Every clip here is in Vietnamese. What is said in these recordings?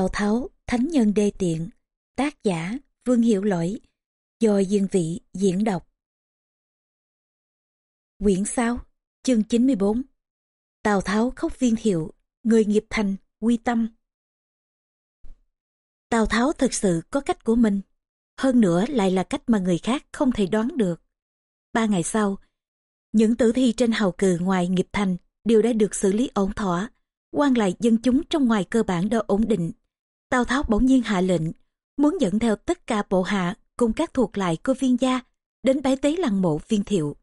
Tào Tháo, Thánh Nhân Đê Tiện, tác giả Vương Hiểu Lỗi, do Dương Vị diễn đọc. Quyển 6, chương 94 Tào Tháo khóc viên hiệu, người nghiệp thành, quy tâm. Tào Tháo thực sự có cách của mình, hơn nữa lại là cách mà người khác không thể đoán được. Ba ngày sau, những tử thi trên hào cừ ngoài nghiệp thành đều đã được xử lý ổn thỏa, quan lại dân chúng trong ngoài cơ bản đã ổn định. Tào Tháo bỗng nhiên hạ lệnh, muốn dẫn theo tất cả bộ hạ cùng các thuộc lại của viên gia đến bái tế lăng mộ viên thiệu.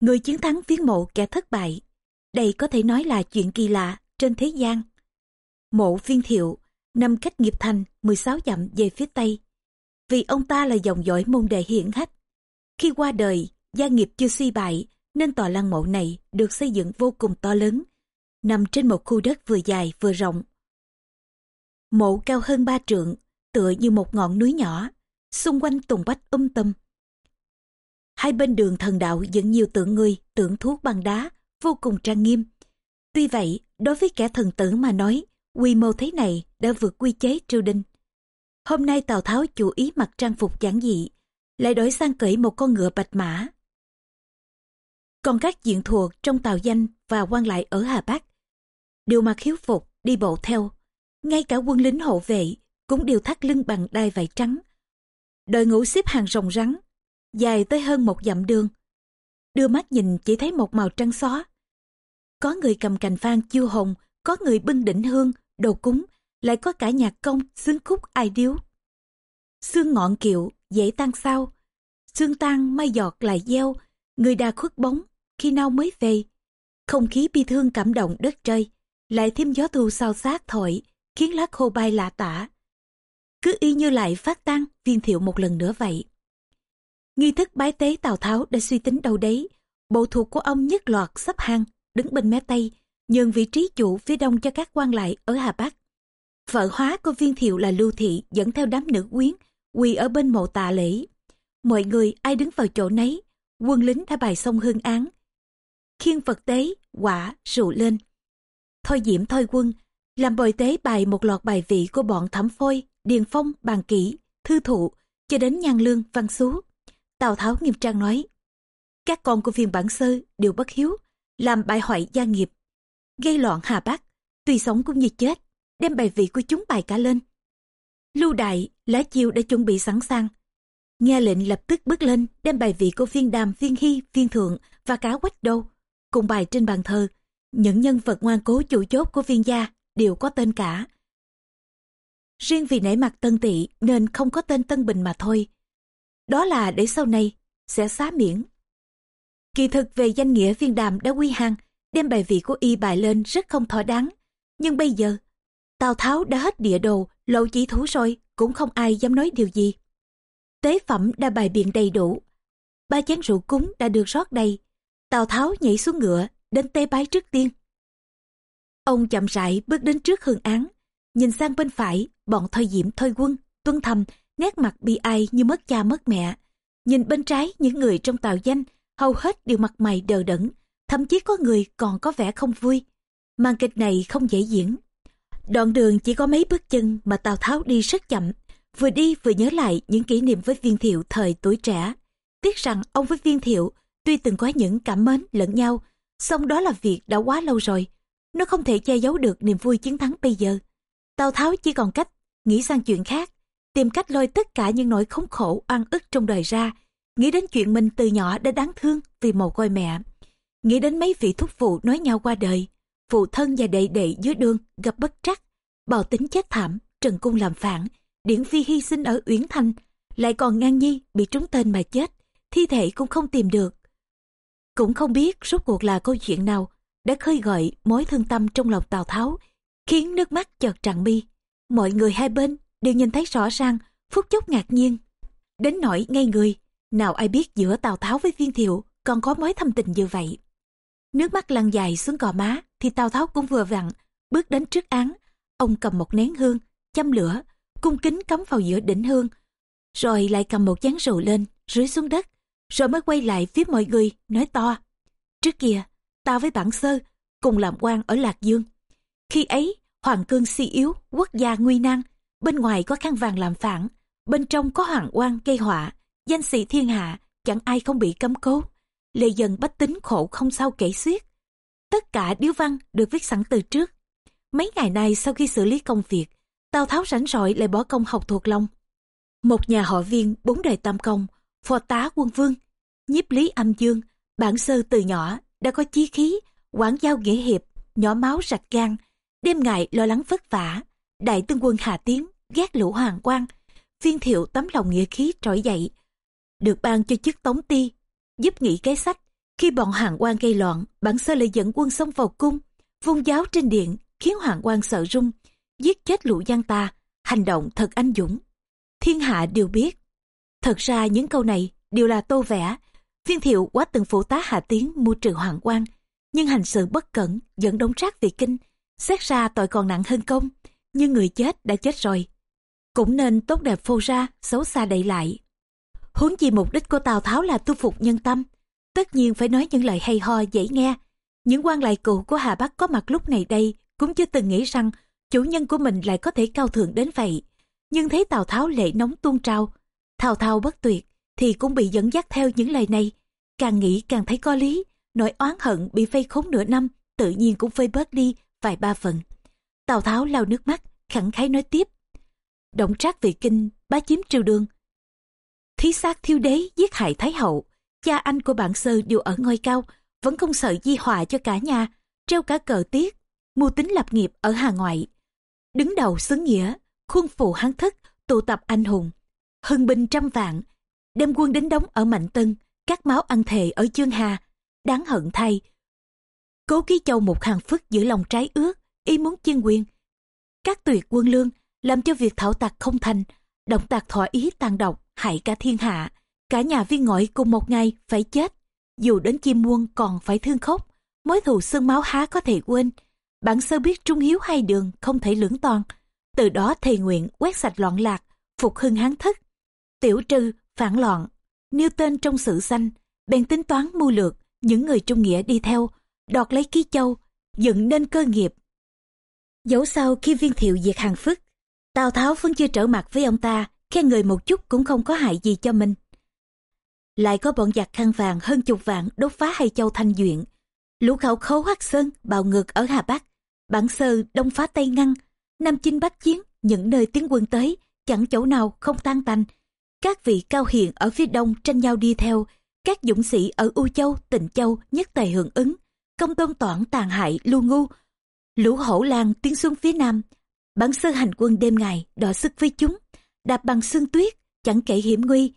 Người chiến thắng viếng mộ kẻ thất bại. Đây có thể nói là chuyện kỳ lạ trên thế gian. Mộ viên thiệu nằm cách nghiệp thành 16 dặm về phía tây. Vì ông ta là dòng dõi môn đệ hiển hách. Khi qua đời, gia nghiệp chưa suy bại nên tòa lăng mộ này được xây dựng vô cùng to lớn, nằm trên một khu đất vừa dài vừa rộng. Mộ cao hơn ba trượng, tựa như một ngọn núi nhỏ, xung quanh tùng bách um tùm. Hai bên đường thần đạo dựng nhiều tượng người, tượng thuốc bằng đá, vô cùng trang nghiêm. Tuy vậy, đối với kẻ thần tử mà nói, quy mô thế này đã vượt quy chế triều đình. Hôm nay Tào Tháo chủ ý mặc trang phục giản dị, lại đổi sang cưỡi một con ngựa bạch mã. Còn các diện thuộc trong tàu danh và quan lại ở Hà Bắc đều mặc hiếu phục đi bộ theo. Ngay cả quân lính hộ vệ cũng đều thắt lưng bằng đai vải trắng. Đội ngũ xếp hàng rồng rắn, dài tới hơn một dặm đường. Đưa mắt nhìn chỉ thấy một màu trắng xóa. Có người cầm cành phan chiêu hồng, có người bưng đỉnh hương, đồ cúng, lại có cả nhạc công, xương khúc ai điếu. Xương ngọn kiệu, dễ tan sao. Xương tan mai giọt lại gieo, người đà khuất bóng, khi nào mới về. Không khí bi thương cảm động đất trời, lại thêm gió thu sao sát thổi, khiến lá khô bay lạ tả. Cứ y như lại phát tan viên thiệu một lần nữa vậy. Nghi thức bái tế Tào Tháo đã suy tính đâu đấy. Bộ thuộc của ông nhất loạt sắp hang, đứng bên mé Tây, nhường vị trí chủ phía đông cho các quan lại ở Hà Bắc. Vợ hóa của viên thiệu là Lưu Thị dẫn theo đám nữ quyến, quỳ ở bên mộ tạ lễ. Mọi người ai đứng vào chỗ nấy, quân lính đã bài xong hương án. Khiên vật tế, quả, rượu lên. Thôi diễm thôi quân, làm bồi tế bài một loạt bài vị của bọn thẩm phôi, điền phong, bàn kỹ, thư thụ, cho đến nhan lương, văn xú. Tào Tháo nghiêm trang nói, các con của phiền bản sơ đều bất hiếu, làm bại hoại gia nghiệp, gây loạn Hà Bắc, tuy sống cũng như chết, đem bài vị của chúng bài cả lên. Lưu Đại, lá chiêu đã chuẩn bị sẵn sàng. Nghe lệnh lập tức bước lên, đem bài vị của viên đàm, viên hy, viên thượng và cá quách đâu, cùng bài trên bàn thờ. Những nhân vật ngoan cố chủ chốt của viên gia đều có tên cả. Riêng vì nể mặt tân tỵ nên không có tên Tân Bình mà thôi. Đó là để sau này sẽ xá miễn. Kỳ thực về danh nghĩa viên đàm đã quy hàng, đem bài vị của y bài lên rất không thỏa đáng. Nhưng bây giờ, Tào Tháo đã hết địa đồ, lộ chỉ thú rồi, cũng không ai dám nói điều gì. Tế phẩm đã bài biện đầy đủ. Ba chén rượu cúng đã được rót đầy. Tào Tháo nhảy xuống ngựa, đến tế bái trước tiên. Ông chậm rãi bước đến trước hương án, nhìn sang bên phải, bọn thôi diễm thôi quân, tuân thầm, nét mặt bi ai như mất cha mất mẹ. Nhìn bên trái những người trong tàu danh, hầu hết đều mặt mày đờ đẫn, thậm chí có người còn có vẻ không vui. Màn kịch này không dễ diễn. Đoạn đường chỉ có mấy bước chân mà Tào Tháo đi rất chậm, vừa đi vừa nhớ lại những kỷ niệm với viên thiệu thời tuổi trẻ. Tiếc rằng ông với viên thiệu tuy từng có những cảm mến lẫn nhau, song đó là việc đã quá lâu rồi. Nó không thể che giấu được niềm vui chiến thắng bây giờ. Tào Tháo chỉ còn cách nghĩ sang chuyện khác, tìm cách lôi tất cả những nỗi khốn khổ oan ức trong đời ra, nghĩ đến chuyện mình từ nhỏ đã đáng thương vì mồ côi mẹ, nghĩ đến mấy vị thúc phụ nói nhau qua đời, phụ thân và đệ đệ dưới đường gặp bất trắc, bào tính chết thảm, trần cung làm phản, điển phi hy sinh ở uyển thanh, lại còn ngang nhi bị trúng tên mà chết, thi thể cũng không tìm được. Cũng không biết rốt cuộc là câu chuyện nào đã khơi gợi mối thương tâm trong lòng Tào Tháo, khiến nước mắt chợt tràn mi. Mọi người hai bên đều nhìn thấy rõ ràng, phút chốc ngạc nhiên. Đến nỗi ngay người, nào ai biết giữa Tào Tháo với Viên Thiệu còn có mối thâm tình như vậy. Nước mắt lăn dài xuống cò má thì Tào Tháo cũng vừa vặn, bước đến trước án. Ông cầm một nén hương, châm lửa, cung kính cắm vào giữa đỉnh hương. Rồi lại cầm một chén rượu lên, rưới xuống đất. Rồi mới quay lại phía mọi người, nói to. Trước kia, ta với bản sơ, cùng làm quan ở Lạc Dương. Khi ấy, hoàng cương si yếu quốc gia nguy nan bên ngoài có khăn vàng làm phản bên trong có hoàng quan gây họa danh sĩ thiên hạ chẳng ai không bị cấm cố. Lệ dần bách tính khổ không sao kể xiết. Tất cả điếu văn được viết sẵn từ trước. Mấy ngày nay sau khi xử lý công việc tào tháo rảnh rỗi lại bỏ công học thuộc lòng một nhà họ viên bốn đời tam công phò tá quân vương nhiếp lý âm dương bản sơ từ nhỏ đã có chí khí, quảng giao nghĩa hiệp, nhỏ máu rạch gan. Đêm ngày lo lắng vất vả, đại tướng quân hà tiến ghét lũ hoàng quan viên thiệu tấm lòng nghĩa khí trỗi dậy, được ban cho chức tống ti, giúp nghĩ kế sách. Khi bọn hoàng quan gây loạn, bản sơ lại dẫn quân xông vào cung, vung giáo trên điện, khiến hoàng quan sợ run, giết chết lũ gian ta, hành động thật anh dũng. Thiên hạ đều biết, thật ra những câu này đều là tô vẽ viên thiệu quá từng phụ tá hạ tiến mưu trừ hoàng quan nhưng hành sự bất cẩn dẫn đống rác về kinh xét ra tội còn nặng hơn công nhưng người chết đã chết rồi. Cũng nên tốt đẹp phô ra xấu xa đậy lại. Huống chi mục đích của tào tháo là tu phục nhân tâm tất nhiên phải nói những lời hay ho dễ nghe. Những quan lại cũ của hà bắc có mặt lúc này đây cũng chưa từng nghĩ rằng chủ nhân của mình lại có thể cao thượng đến vậy. Nhưng thấy tào tháo lệ nóng tuôn trao, thao thao bất tuyệt thì cũng bị dẫn dắt theo những lời này. Càng nghĩ càng thấy có lý, nỗi oán hận bị vây khốn nửa năm, tự nhiên cũng phơi bớt đi vài ba phần. Tào tháo lau nước mắt, khẳng khái nói tiếp. Động trác về kinh, bá chiếm triều đường. Thí sát thiêu đế giết hại thái hậu, cha anh của bản sơ đều ở ngôi cao, vẫn không sợ di họa cho cả nhà, treo cả cờ tiết, mưu tính lập nghiệp ở hà ngoại. Đứng đầu xứng nghĩa, khuôn phụ hán thức tụ tập anh hùng. Hưng binh trăm vạn đem quân đến đóng ở mạnh tân, các máu ăn thề ở chương hà. Đáng hận thay. Cố ký châu một hàng phức giữ lòng trái ước, ý muốn chiên quyền. Các tuyệt quân lương làm cho việc thảo tạc không thành, động tạc thỏa ý tàn độc, hại cả thiên hạ. Cả nhà viên ngõi cùng một ngày phải chết. Dù đến chim muôn còn phải thương khóc, mối thù xương máu há có thể quên. Bản sơ biết trung hiếu hai đường không thể lưỡng toàn. Từ đó thề nguyện quét sạch loạn lạc, phục hưng hán thức tiểu trừ phản loạn. Nêu tên trong sự xanh bèn tính toán mưu lược, những người trung nghĩa đi theo, đoạt lấy ký châu, dựng nên cơ nghiệp. Dẫu sau khi viên thiệu diệt hàng phức tào tháo vẫn chưa trở mặt với ông ta, khen người một chút cũng không có hại gì cho mình. Lại có bọn giặc khăn vàng hơn chục vạn đốt phá hai châu thanh duyện. Lũ khảo khấu hắc sơn bào ngược ở hà bắc, bản sơ đông phá tây ngăn. Nam chinh bắc chiến, những nơi tiến quân tới, chẳng chỗ nào không tan tành các vị cao hiền ở phía đông tranh nhau đi theo. Các dũng sĩ ở u châu, tịnh châu nhất tề hưởng ứng. Công tôn toản tàn hại lưu ngu. Lũ hổ lang tiến xuống phía nam. Bản sơ hành quân đêm ngày đọ sức với chúng. Đạp bằng xương tuyết, chẳng kể hiểm nguy.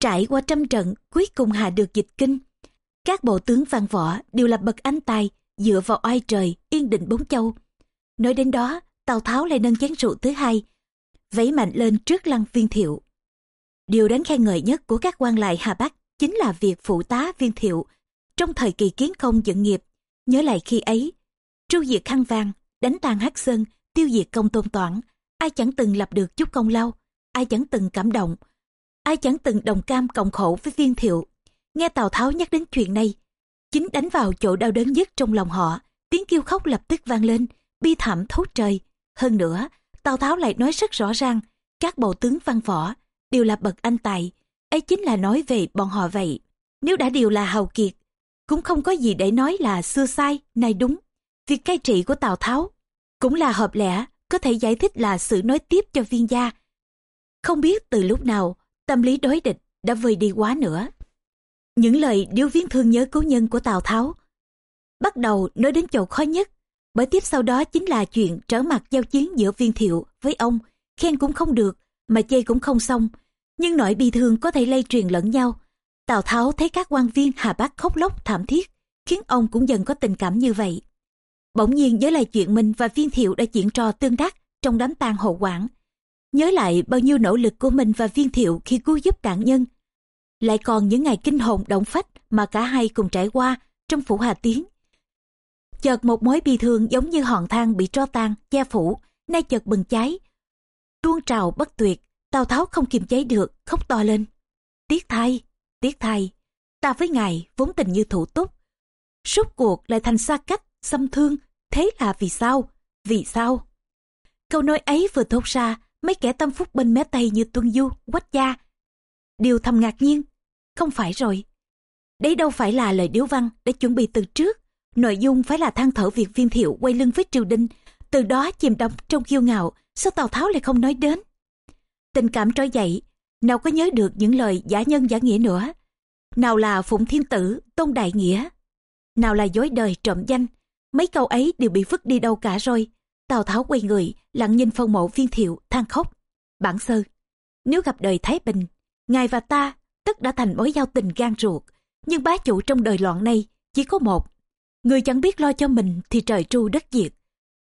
Trải qua trăm trận, cuối cùng hạ được dịch kinh. Các bộ tướng văn võ đều là bậc anh tài, dựa vào oai trời, yên định bốn châu. Nói đến đó, tào tháo lại nâng chén rượu thứ hai, vẫy mạnh lên trước lăng viên thiệu điều đáng khen ngợi nhất của các quan lại hà bắc chính là việc phụ tá viên thiệu trong thời kỳ kiến công dựng nghiệp. Nhớ lại khi ấy, tru diệt khăn vàng đánh tàn hắc sơn, tiêu diệt công tôn toản, ai chẳng từng lập được chút công lao, ai chẳng từng cảm động, ai chẳng từng đồng cam cộng khổ với viên thiệu. Nghe tào tháo nhắc đến chuyện này, chính đánh vào chỗ đau đớn nhất trong lòng họ, tiếng kêu khóc lập tức vang lên, bi thảm thấu trời. Hơn nữa, tào tháo lại nói rất rõ ràng, các bộ tướng văn võ đều là bậc anh tài. Ấy chính là nói về bọn họ vậy. Nếu đã đều là hào kiệt, cũng không có gì để nói là xưa sai, nay đúng. Việc cai trị của tào tháo cũng là hợp lẽ, có thể giải thích là sự nói tiếp cho viên gia. Không biết từ lúc nào, tâm lý đối địch đã vơi đi quá nữa. Những lời điếu viếng thương nhớ cố nhân của tào tháo bắt đầu nói đến chỗ khó nhất, bởi tiếp sau đó chính là chuyện trở mặt giao chiến giữa viên thiệu với ông, khen cũng không được mà chê cũng không xong. Nhưng nỗi bi thương có thể lây truyền lẫn nhau. Tào tháo thấy các quan viên hà bắc khóc lóc, thảm thiết, khiến ông cũng dần có tình cảm như vậy. Bỗng nhiên nhớ lại chuyện mình và viên thiệu đã diễn trò tương đắc trong đám tang hậu quản nhớ lại bao nhiêu nỗ lực của mình và viên thiệu khi cứu giúp nạn nhân. Lại còn những ngày kinh hồn động phách mà cả hai cùng trải qua trong phủ hà tiến. Chợt một mối bi thương giống như hòn than bị tro tan che phủ, nay chợt bừng cháy tuôn trào bất tuyệt tào tháo không kiềm chế được khóc to lên tiếc thay tiếc thay ta với ngài vốn tình như thủ túc rốt cuộc lại thành xa cách xâm thương thế là vì sao vì sao Câu nói ấy vừa thốt ra, mấy kẻ tâm phúc bên mé Tây như Tuân Du, Quách Gia. đều thầm ngạc nhiên, không phải rồi. Đấy đâu phải là lời điếu văn để chuẩn bị từ trước. Nội dung phải là than thở việc viên thiệu quay lưng với triều đình, từ đó chìm đắm trong kiêu ngạo, sao Tào Tháo lại không nói đến. Tình cảm trỗi dậy, nào có nhớ được những lời giả nhân giả nghĩa nữa. Nào là phụng thiên tử, tôn đại nghĩa, nào là dối đời trộm danh. Mấy câu ấy đều bị vứt đi đâu cả rồi. Tào Tháo quay người, lặng nhìn phong mộ viên thiệu, than khóc. Bản sơ, nếu gặp đời Thái Bình, ngài và ta tất đã thành mối giao tình gan ruột. Nhưng bá chủ trong đời loạn này chỉ có một. Người chẳng biết lo cho mình thì trời tru đất diệt.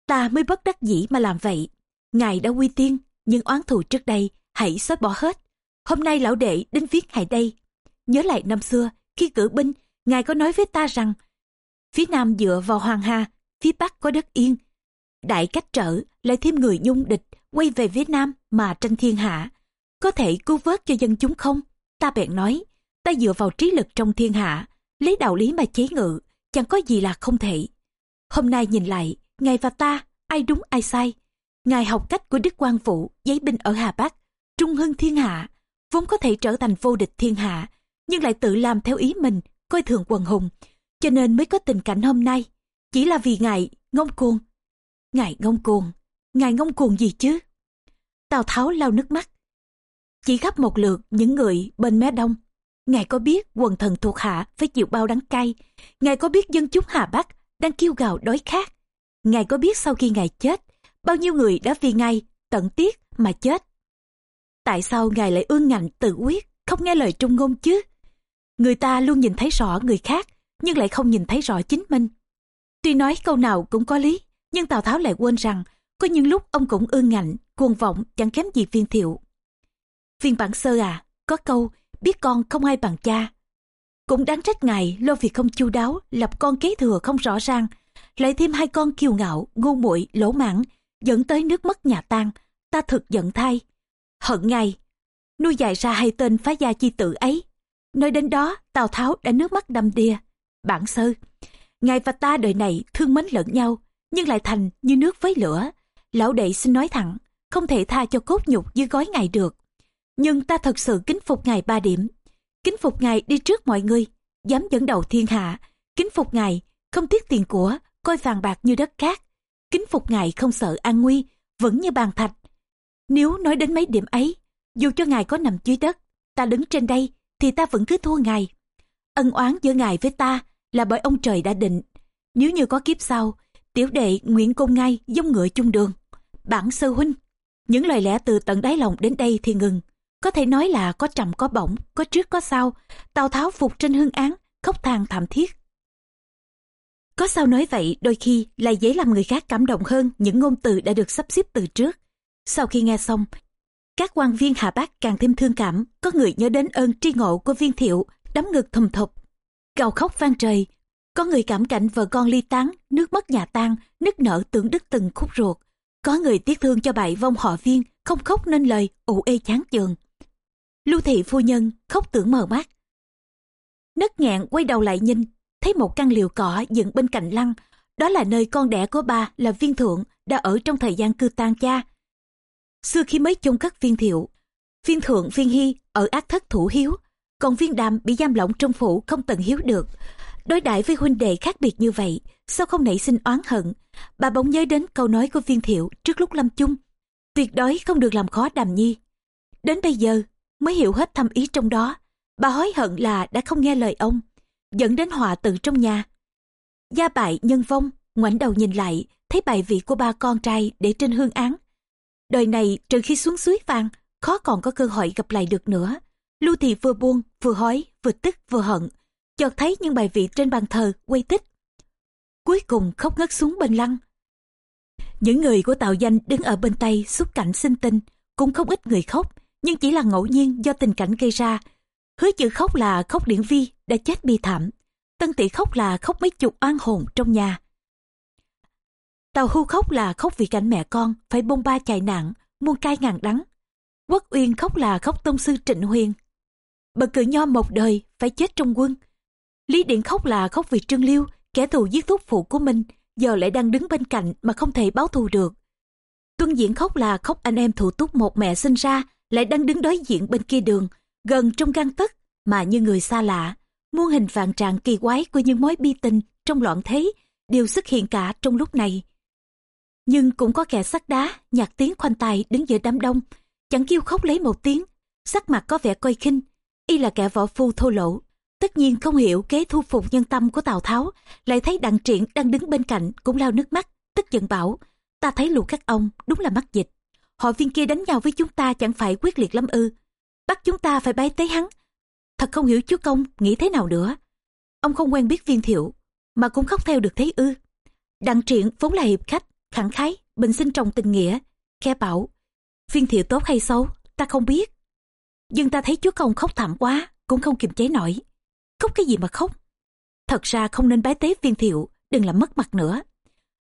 Ta mới bất đắc dĩ mà làm vậy. Ngài đã quy tiên, nhưng oán thù trước đây hãy xóa bỏ hết. Hôm nay lão đệ đến viết hại đây. Nhớ lại năm xưa, khi cử binh, ngài có nói với ta rằng phía nam dựa vào Hoàng Hà, phía bắc có đất yên. Đại cách trở, lại thêm người nhung địch, quay về phía nam mà tranh thiên hạ. Có thể cứu vớt cho dân chúng không? Ta bèn nói, ta dựa vào trí lực trong thiên hạ, lấy đạo lý mà chế ngự, chẳng có gì là không thể. Hôm nay nhìn lại, ngài và ta, ai đúng ai sai. Ngài học cách của Đức Quang phụ giấy binh ở Hà Bắc, trung hưng thiên hạ, vốn có thể trở thành vô địch thiên hạ, nhưng lại tự làm theo ý mình, coi thường quần hùng, cho nên mới có tình cảnh hôm nay. Chỉ là vì ngài ngông cuồng. Ngài ngông cuồng, ngài ngông cuồng gì chứ? Tào Tháo lau nước mắt. Chỉ khắp một lượt những người bên mé đông. Ngài có biết quần thần thuộc hạ phải chịu bao đắng cay. Ngài có biết dân chúng Hà Bắc đang kêu gào đói khát. Ngài có biết sau khi Ngài chết, bao nhiêu người đã vì Ngài tận tiết mà chết. Tại sao Ngài lại ương ngạnh tự quyết, không nghe lời trung ngôn chứ? Người ta luôn nhìn thấy rõ người khác, nhưng lại không nhìn thấy rõ chính mình. Tuy nói câu nào cũng có lý, nhưng Tào Tháo lại quên rằng có những lúc ông cũng ương ngạnh, cuồng vọng chẳng kém gì viên thiệu. Viên bản sơ à, có câu biết con không ai bằng cha. Cũng đáng trách ngài lo việc không chu đáo, lập con kế thừa không rõ ràng, lại thêm hai con kiêu ngạo, ngu muội lỗ mãng dẫn tới nước mất nhà tan, ta thực giận thay. Hận ngài, nuôi dạy ra hai tên phá gia chi tử ấy. Nơi đến đó, Tào Tháo đã nước mắt đầm đìa. Bản sơ, ngài và ta đời này thương mến lẫn nhau, nhưng lại thành như nước với lửa. Lão đệ xin nói thẳng, không thể tha cho cốt nhục dưới gói ngài được. Nhưng ta thật sự kính phục ngài ba điểm. Kính phục ngài đi trước mọi người, dám dẫn đầu thiên hạ. Kính phục ngài, không tiếc tiền của, coi vàng bạc như đất cát. Kính phục ngài không sợ an nguy, vẫn như bàn thạch. Nếu nói đến mấy điểm ấy, dù cho ngài có nằm dưới đất, ta đứng trên đây, thì ta vẫn cứ thua ngài. Ân oán giữa ngài với ta là bởi ông trời đã định. Nếu như có kiếp sau, tiểu đệ nguyện công ngay dông ngựa chung đường. Bản sơ huynh, những lời lẽ từ tận đáy lòng đến đây thì ngừng. Có thể nói là có trầm có bổng, có trước có sau. Tào Tháo phục trên hương án, khóc than thảm thiết. Có sao nói vậy đôi khi là dễ làm người khác cảm động hơn những ngôn từ đã được sắp xếp từ trước. Sau khi nghe xong, các quan viên Hà Bắc càng thêm thương cảm, có người nhớ đến ơn tri ngộ của viên thiệu, đấm ngực thầm thụp, Gào khóc vang trời, có người cảm cảnh vợ con ly tán, nước mất nhà tan, nức nở tưởng đứt từng khúc ruột. Có người tiếc thương cho bại vong họ viên, không khóc nên lời, ủ ê chán chường. Lưu thị phu nhân khóc tưởng mờ mắt. Nất nghẹn quay đầu lại nhìn, thấy một căn liều cỏ dựng bên cạnh lăng. Đó là nơi con đẻ của bà là viên thượng đã ở trong thời gian cư tang cha. Xưa khi mới chôn cất viên thiệu, viên thượng viên hy ở ác thất thủ hiếu, còn viên đàm bị giam lỏng trong phủ không tận hiếu được. Đối đãi với huynh đệ khác biệt như vậy, sao không nảy sinh oán hận? Bà bỗng nhớ đến câu nói của viên thiệu trước lúc lâm chung. Tuyệt đối không được làm khó đàm nhi. Đến bây giờ, mới hiểu hết thâm ý trong đó. Bà hối hận là đã không nghe lời ông, dẫn đến họa tự trong nhà. Gia bại nhân vong, ngoảnh đầu nhìn lại, thấy bài vị của ba con trai để trên hương án. Đời này trừ khi xuống suối vàng, khó còn có cơ hội gặp lại được nữa. Lưu Thị vừa buông, vừa hói, vừa tức, vừa hận. Chợt thấy những bài vị trên bàn thờ quay tích. Cuối cùng khóc ngất xuống bên lăng. Những người của tạo danh đứng ở bên tay xúc cảnh sinh tinh, cũng không ít người khóc, nhưng chỉ là ngẫu nhiên do tình cảnh gây ra. Hứa chữ khóc là khóc điển vi đã chết bi thảm. Tân tỷ khóc là khóc mấy chục oan hồn trong nhà. Tàu hưu khóc là khóc vì cảnh mẹ con phải bông ba chạy nạn, muôn cai ngàn đắng. Quốc Uyên khóc là khóc tông sư Trịnh Huyền. Bậc cử nho một đời phải chết trong quân. Lý Điện khóc là khóc vì Trương Liêu, kẻ thù giết thúc phụ của mình, giờ lại đang đứng bên cạnh mà không thể báo thù được. Tuân diễn khóc là khóc anh em thủ túc một mẹ sinh ra, lại đang đứng đối diện bên kia đường, gần trong gan tất, mà như người xa lạ. Muôn hình vạn trạng kỳ quái của những mối bi tình trong loạn thế đều xuất hiện cả trong lúc này. Nhưng cũng có kẻ sắt đá, nhạc tiếng khoanh tài đứng giữa đám đông, chẳng kêu khóc lấy một tiếng, sắc mặt có vẻ coi khinh, y là kẻ võ phu thô lỗ. Tất nhiên không hiểu kế thu phục nhân tâm của Tào Tháo, lại thấy đặng triển đang đứng bên cạnh cũng lao nước mắt, tức giận bảo, ta thấy lũ các ông đúng là mắc dịch. Họ viên kia đánh nhau với chúng ta chẳng phải quyết liệt lắm ư. Bắt chúng ta phải bái tế hắn. Thật không hiểu chúa công nghĩ thế nào nữa. Ông không quen biết viên thiệu, mà cũng khóc theo được thế ư. Đặng triển vốn là hiệp khách, khẳng khái, bình sinh trọng tình nghĩa. Khe bảo, viên thiệu tốt hay xấu, ta không biết. Nhưng ta thấy chúa công khóc thảm quá, cũng không kiềm chế nổi. Khóc cái gì mà khóc? Thật ra không nên bái tế viên thiệu, đừng làm mất mặt nữa.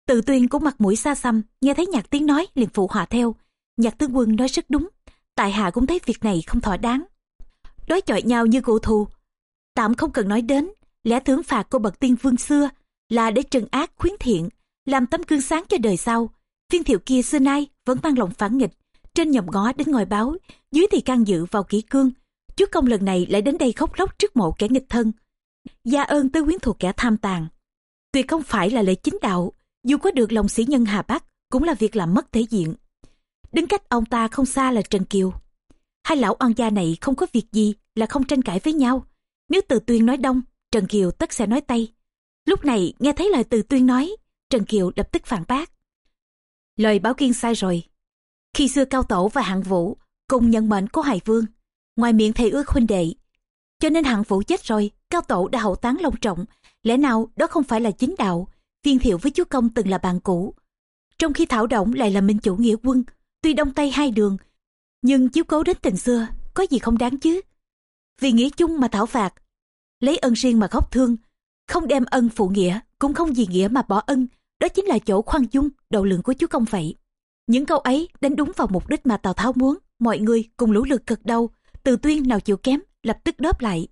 Tự tuyên cũng mặt mũi xa xăm, nghe thấy nhạc tiếng nói liền phụ họa theo. Nhạc tướng quân nói rất đúng, tại hạ cũng thấy việc này không thỏa đáng. Đối chọi nhau như cụ thù, tạm không cần nói đến, lẽ thưởng phạt của bậc tiên vương xưa là để trừng ác khuyến thiện, làm tấm gương sáng cho đời sau. Viên thiệu kia xưa nay vẫn mang lòng phản nghịch, trên nhầm ngó đến ngồi báo, dưới thì can dự vào kỹ cương. Chúa công lần này lại đến đây khóc lóc trước mộ kẻ nghịch thân. Gia ơn tới quyến thuộc kẻ tham tàn. Tuyệt không phải là lễ chính đạo, dù có được lòng sĩ nhân Hà Bắc, cũng là việc làm mất thể diện. Đứng cách ông ta không xa là Trần Kiều. Hai lão oan gia này không có việc gì là không tranh cãi với nhau. Nếu từ tuyên nói đông, Trần Kiều tất sẽ nói tây. Lúc này nghe thấy lời từ tuyên nói, Trần Kiều lập tức phản bác. Lời báo kiên sai rồi. Khi xưa Cao Tổ và Hạng Vũ cùng nhận mệnh của Hải Vương, ngoài miệng thầy ước huynh đệ. Cho nên Hạng Vũ chết rồi, Cao Tổ đã hậu táng long trọng. Lẽ nào đó không phải là chính đạo, viên thiệu với chúa công từng là bạn cũ. Trong khi Thảo Động lại là minh chủ nghĩa quân, tuy đông tây hai đường, nhưng chiếu cố đến tình xưa, có gì không đáng chứ. Vì nghĩa chung mà thảo phạt, lấy ân riêng mà khóc thương, không đem ân phụ nghĩa, cũng không vì nghĩa mà bỏ ân, đó chính là chỗ khoan dung, độ lượng của chúa công vậy. Những câu ấy đánh đúng vào mục đích mà Tào Tháo muốn, mọi người cùng lũ lực cực đâu, từ tuyên nào chịu kém, lập tức đớp lại.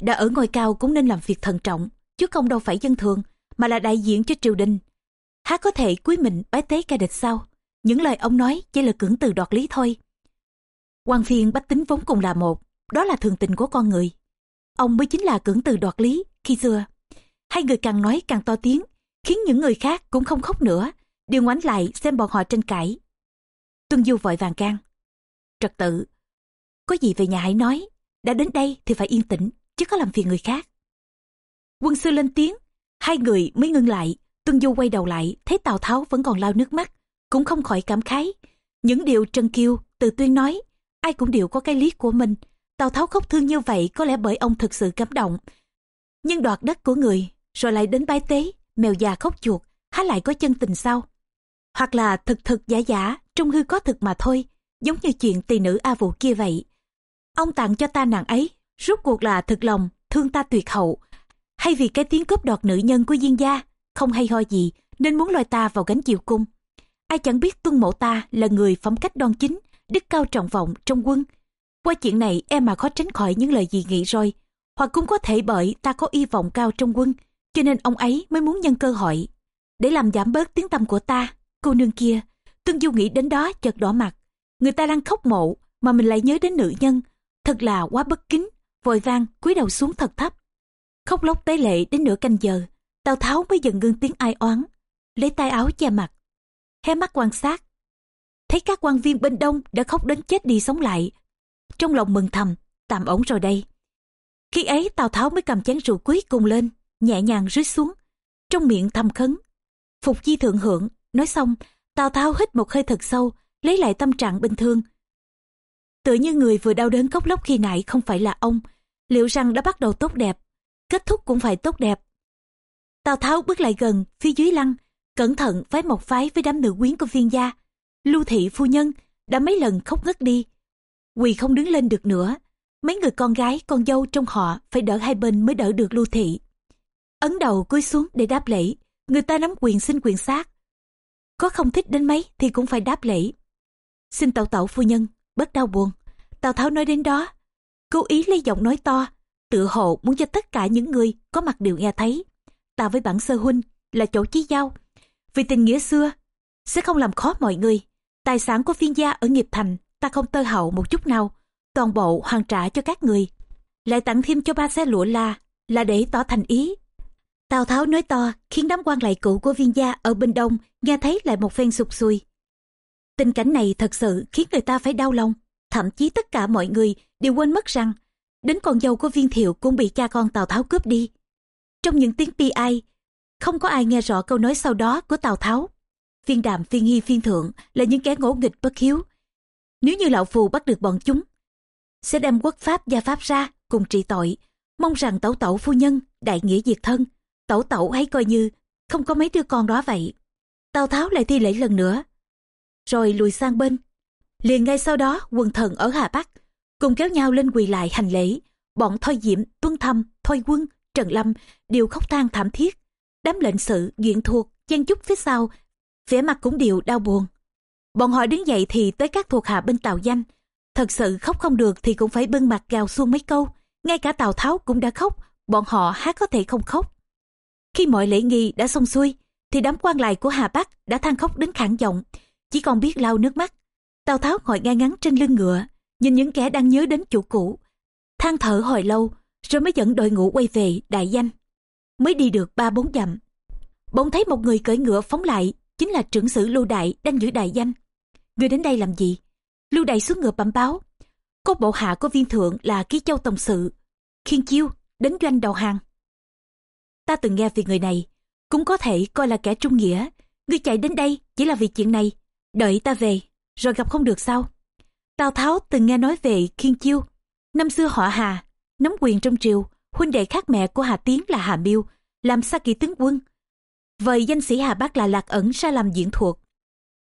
Đã ở ngôi cao cũng nên làm việc thận trọng, chứ không đâu phải dân thường, mà là đại diện cho triều đình. Há có thể quý mình bái tế ca địch sao? Những lời ông nói chỉ là cưỡng từ đoạt lý thôi. quan phiên bách tính vốn cùng là một, đó là thường tình của con người. Ông mới chính là cưỡng từ đoạt lý khi xưa. Hai người càng nói càng to tiếng, khiến những người khác cũng không khóc nữa, đều ngoảnh lại xem bọn họ tranh cãi. Tuân Du vội vàng can. Trật tự. Có gì về nhà hãy nói, đã đến đây thì phải yên tĩnh, chứ có làm phiền người khác. Quân sư lên tiếng, hai người mới ngưng lại, Tuân Du quay đầu lại, thấy Tào Tháo vẫn còn lao nước mắt, cũng không khỏi cảm khái. Những điều Trần Kiêu, từ tuyên nói, ai cũng đều có cái lý của mình. Tào Tháo khóc thương như vậy có lẽ bởi ông thực sự cảm động. Nhưng đoạt đất của người, rồi lại đến bái tế, mèo già khóc chuột, há lại có chân tình sao? Hoặc là thực thực giả giả, trung hư có thực mà thôi, giống như chuyện tỳ nữ A Vũ kia vậy. Ông tặng cho ta nàng ấy, rốt cuộc là thực lòng, thương ta tuyệt hậu, hay vì cái tiếng cướp đoạt nữ nhân của Diên gia, không hay ho gì, nên muốn lôi ta vào gánh chiều cung. Ai chẳng biết tuân mộ ta là người phẩm cách đoan chính, đức cao trọng vọng trong quân. Qua chuyện này em mà khó tránh khỏi những lời gì nghĩ rồi, hoặc cũng có thể bởi ta có y vọng cao trong quân, cho nên ông ấy mới muốn nhân cơ hội. Để làm giảm bớt tiếng tâm của ta, cô nương kia, Tương Du nghĩ đến đó chợt đỏ mặt. Người ta đang khóc mộ, mà mình lại nhớ đến nữ nhân. Thật là quá bất kính, vội vang cúi đầu xuống thật thấp. Khóc lóc tế lệ đến nửa canh giờ, Tào Tháo mới dần ngưng tiếng ai oán, lấy tay áo che mặt, hé mắt quan sát. Thấy các quan viên bên đông đã khóc đến chết đi sống lại. Trong lòng mừng thầm, tạm ổn rồi đây. Khi ấy Tào Tháo mới cầm chén rượu cuối cùng lên, nhẹ nhàng rưới xuống, trong miệng thầm khấn. Phục chi thượng hưởng, nói xong, Tào Tháo hít một hơi thật sâu, lấy lại tâm trạng bình thường. Tựa như người vừa đau đớn khóc lóc khi nãy không phải là ông, liệu rằng đã bắt đầu tốt đẹp, kết thúc cũng phải tốt đẹp. Tào Tháo bước lại gần, phía dưới lăng, cẩn thận phái một phái với đám nữ quyến của viên gia. Lưu thị phu nhân đã mấy lần khóc ngất đi. Quỳ không đứng lên được nữa. Mấy người con gái, con dâu trong họ phải đỡ hai bên mới đỡ được lưu thị. Ấn đầu cúi xuống để đáp lễ. Người ta nắm quyền xin quyền sát. Có không thích đến mấy thì cũng phải đáp lễ. Xin tẩu tẩu phu nhân, bớt đau buồn. Tào Tháo nói đến đó. Cố ý lấy giọng nói to, tự hộ muốn cho tất cả những người có mặt đều nghe thấy. Ta với bản sơ huynh là chỗ chí giao. Vì tình nghĩa xưa, sẽ không làm khó mọi người. Tài sản của phiên gia ở nghiệp thành ta không tơ hậu một chút nào, toàn bộ hoàn trả cho các người. Lại tặng thêm cho ba xe lụa la, là để tỏ thành ý. Tào Tháo nói to khiến đám quan lại cũ của viên gia ở bên đông nghe thấy lại một phen sụp sùi. Tình cảnh này thật sự khiến người ta phải đau lòng. Thậm chí tất cả mọi người đều quên mất rằng đến con dâu của viên thiệu cũng bị cha con Tào Tháo cướp đi. Trong những tiếng pi ai, không có ai nghe rõ câu nói sau đó của Tào Tháo. Viên đàm, viên hy, viên thượng là những kẻ ngỗ nghịch bất hiếu. Nếu như lão phù bắt được bọn chúng, sẽ đem quốc pháp gia pháp ra cùng trị tội. Mong rằng tẩu tẩu phu nhân, đại nghĩa diệt thân, tẩu tẩu hãy coi như không có mấy đứa con đó vậy. Tào Tháo lại thi lễ lần nữa, rồi lùi sang bên. Liền ngay sau đó quần thần ở Hà Bắc cùng kéo nhau lên quỳ lại hành lễ. Bọn Thôi Diễm, Tuân Thâm, Thôi Quân, Trần Lâm đều khóc than thảm thiết. Đám lệnh sự, diện thuộc, chen chúc phía sau, vẻ mặt cũng đều đau buồn. Bọn họ đứng dậy thì tới các thuộc hạ bên tàu Danh. Thật sự khóc không được thì cũng phải bưng mặt gào xuông mấy câu. Ngay cả Tào Tháo cũng đã khóc, bọn họ hát có thể không khóc. Khi mọi lễ nghi đã xong xuôi, thì đám quan lại của Hà Bắc đã than khóc đến khản giọng, chỉ còn biết lau nước mắt. Tào Tháo ngồi ngay ngắn trên lưng ngựa, nhìn những kẻ đang nhớ đến chủ cũ. than thở hồi lâu, rồi mới dẫn đội ngũ quay về đại danh. Mới đi được ba bốn dặm. Bỗng thấy một người cưỡi ngựa phóng lại, chính là trưởng sử Lưu Đại đang giữ đại danh. Người đến đây làm gì? Lưu Đại xuống ngựa bẩm báo. Có bộ hạ của viên thượng là ký châu tổng sự. Khiên chiêu, đến doanh đầu hàng. Ta từng nghe về người này, cũng có thể coi là kẻ trung nghĩa. Ngươi chạy đến đây chỉ là vì chuyện này. Đợi ta về, rồi gặp không được sao? Tào Tháo từng nghe nói về Khiên Chiêu. Năm xưa họ Hà, nắm quyền trong triều, huynh đệ khác mẹ của Hà Tiến là Hà Miêu, làm xa kỳ tướng quân. Vời danh sĩ Hà Bác là Lạc Ẩn ra làm diễn thuộc.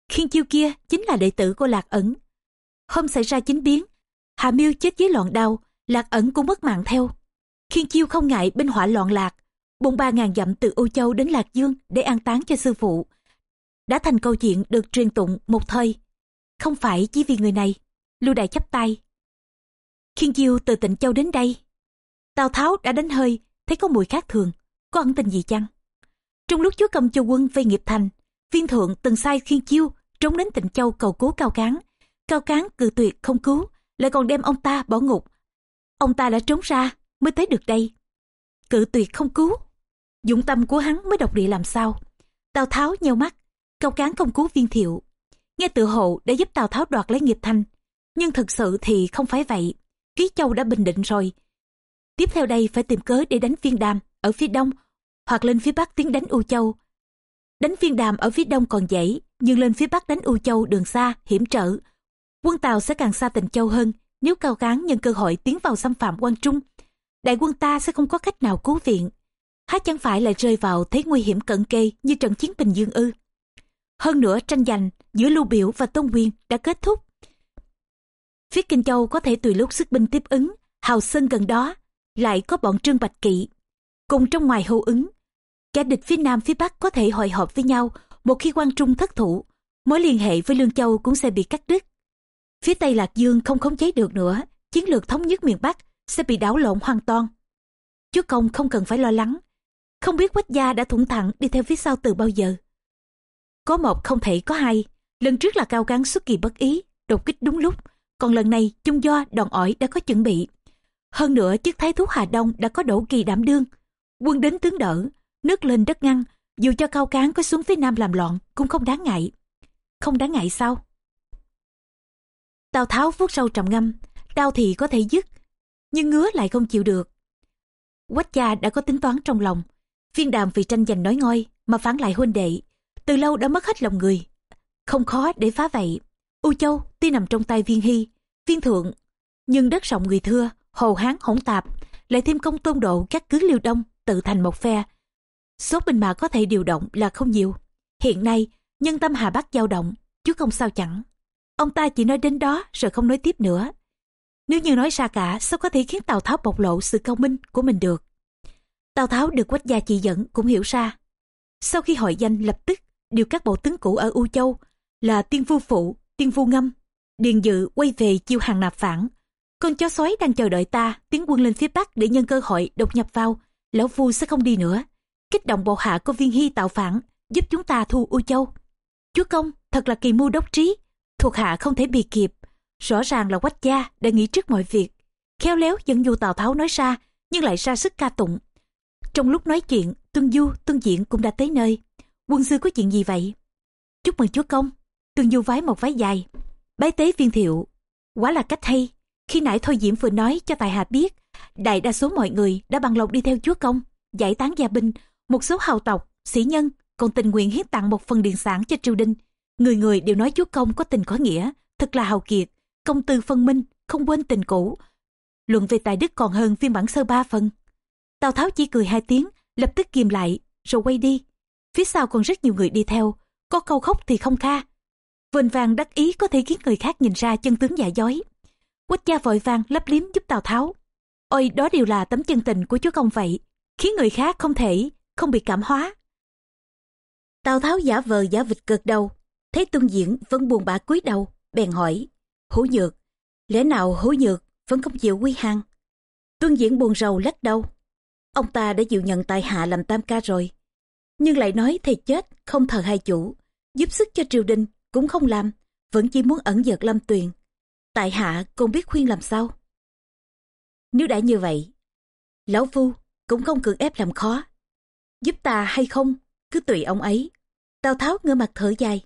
Khiên Chiêu kia chính là đệ tử của Lạc Ẩn. Hôm xảy ra chính biến, Hà Miêu chết dưới loạn đau, Lạc Ẩn cũng mất mạng theo. Khiên Chiêu không ngại binh hỏa loạn lạc, bùng ba ngàn dặm từ Âu Châu đến Lạc Dương để an táng cho sư phụ. Đã thành câu chuyện được truyền tụng một thời. Không phải chỉ vì người này, Lưu Đại chấp tay. Khiên Chiêu từ Tịnh Châu đến đây. Tào Tháo đã đánh hơi, thấy có mùi khác thường, có ẩn tình gì chăng? Trong lúc chúa công châu quân vây nghiệp thành, viên thượng từng sai Khiên Chiêu trốn đến Tịnh Châu cầu cứu Cao Cán. Cao Cán cự tuyệt không cứu, lại còn đem ông ta bỏ ngục. Ông ta đã trốn ra, mới tới được đây. Cự tuyệt không cứu, dụng tâm của hắn mới độc địa làm sao. Tào Tháo nheo mắt, Cao Cán không cứu viên thiệu. Nghe tự hộ đã giúp Tào Tháo đoạt lấy nghiệp thành Nhưng thực sự thì không phải vậy. Ký Châu đã bình định rồi. Tiếp theo đây phải tìm cớ để đánh viên đàm ở phía đông hoặc lên phía bắc tiến đánh U Châu. Đánh viên đàm ở phía đông còn dễ, nhưng lên phía bắc đánh U Châu đường xa, hiểm trở. Quân Tàu sẽ càng xa tình Châu hơn nếu Cao Cán nhân cơ hội tiến vào xâm phạm quan Trung. Đại quân ta sẽ không có cách nào cứu viện. Há chẳng phải lại rơi vào thế nguy hiểm cận kề như trận chiến Bình Dương ư. Hơn nữa tranh giành giữa Lưu Biểu và Tôn Quyền đã kết thúc. Phía Kinh Châu có thể tùy lúc sức binh tiếp ứng, Hào Sơn gần đó, lại có bọn Trương Bạch Kỵ. Cùng trong ngoài hô ứng, kẻ địch phía Nam phía Bắc có thể hội họp với nhau một khi quan Trung thất thủ, mối liên hệ với Lương Châu cũng sẽ bị cắt đứt. Phía Tây Lạc Dương không khống chế được nữa, chiến lược thống nhất miền Bắc sẽ bị đảo lộn hoàn toàn. Chúa Công không cần phải lo lắng, không biết Quách Gia đã thủng thẳng đi theo phía sau từ bao giờ. Có một không thể có hai, lần trước là cao cán xuất kỳ bất ý, đột kích đúng lúc, còn lần này chung do đòn ỏi đã có chuẩn bị. Hơn nữa chức thái thú Hà Đông đã có đổ kỳ đảm đương, quân đến tướng đỡ, nước lên đất ngăn, dù cho cao cán có xuống phía nam làm loạn cũng không đáng ngại. Không đáng ngại sao? Tào Tháo vuốt sâu trầm ngâm, đau thì có thể dứt, nhưng ngứa lại không chịu được. Quách gia đã có tính toán trong lòng, viên đàm vì tranh giành nói ngôi mà phản lại huynh đệ, từ lâu đã mất hết lòng người. Không khó để phá vậy. U Châu tuy nằm trong tay viên hy, viên thượng, nhưng đất rộng người thưa, hồ hán hỗn tạp, lại thêm công tôn độ các cứ liêu đông tự thành một phe. Số binh mã có thể điều động là không nhiều. Hiện nay, nhân tâm Hà Bắc dao động, chứ không sao chẳng. Ông ta chỉ nói đến đó rồi không nói tiếp nữa. Nếu như nói ra cả, sao có thể khiến Tào Tháo bộc lộ sự công minh của mình được? Tào Tháo được quách gia chỉ dẫn cũng hiểu ra. Sau khi hội danh lập tức điều các bộ tướng cũ ở U Châu là Tiên Vu Phụ, Tiên Vu Ngâm, Điền Dự quay về chiêu hàng nạp phản. Con chó sói đang chờ đợi ta tiến quân lên phía Bắc để nhân cơ hội đột nhập vào. Lão Phu sẽ không đi nữa. Kích động bộ hạ của viên hy tạo phản, giúp chúng ta thu U Châu. Chúa công, thật là kỳ mưu đốc trí, thuộc hạ không thể bị kịp. Rõ ràng là quách gia đã nghĩ trước mọi việc. Khéo léo dẫn dụ Tào Tháo nói ra, nhưng lại ra sức ca tụng. Trong lúc nói chuyện, tương Du, tương Diễn cũng đã tới nơi. Quân sư có chuyện gì vậy? Chúc mừng chúa công. tương Du vái một váy dài. Bái tế viên thiệu. Quá là cách hay. Khi nãy Thôi Diễm vừa nói cho Tài Hạ biết, đại đa số mọi người đã bằng lòng đi theo chúa công, giải tán gia binh, một số hào tộc, sĩ nhân còn tình nguyện hiến tặng một phần điện sản cho triều đình. Người người đều nói chúa công có tình có nghĩa, thật là hào kiệt, công tư phân minh, không quên tình cũ. Luận về tài đức còn hơn phiên bản sơ ba phần. Tào Tháo chỉ cười hai tiếng, lập tức kìm lại, rồi quay đi. Phía sau còn rất nhiều người đi theo, có câu khóc thì không kha. Vênh vàng đắc ý có thể khiến người khác nhìn ra chân tướng giả dối. Quách gia vội vàng lấp liếm giúp Tào Tháo. Ôi đó đều là tấm chân tình của chúa công vậy, khiến người khác không thể, không bị cảm hóa. Tào Tháo giả vờ giả vịt cực đầu, thấy tuân diễn vẫn buồn bã cúi đầu, bèn hỏi, hữu nhược, lẽ nào hữu nhược vẫn không chịu quy hàng? Tuân diễn buồn rầu lắc đầu. Ông ta đã chịu nhận tài hạ làm tam ca rồi, nhưng lại nói thầy chết không thờ hai chủ, giúp sức cho triều đình cũng không làm, vẫn chỉ muốn ẩn giật lâm tuyền. Tại hạ cũng biết khuyên làm sao. Nếu đã như vậy, lão phu cũng không cưỡng ép làm khó. Giúp ta hay không, cứ tùy ông ấy. Tào Tháo ngơ mặt thở dài.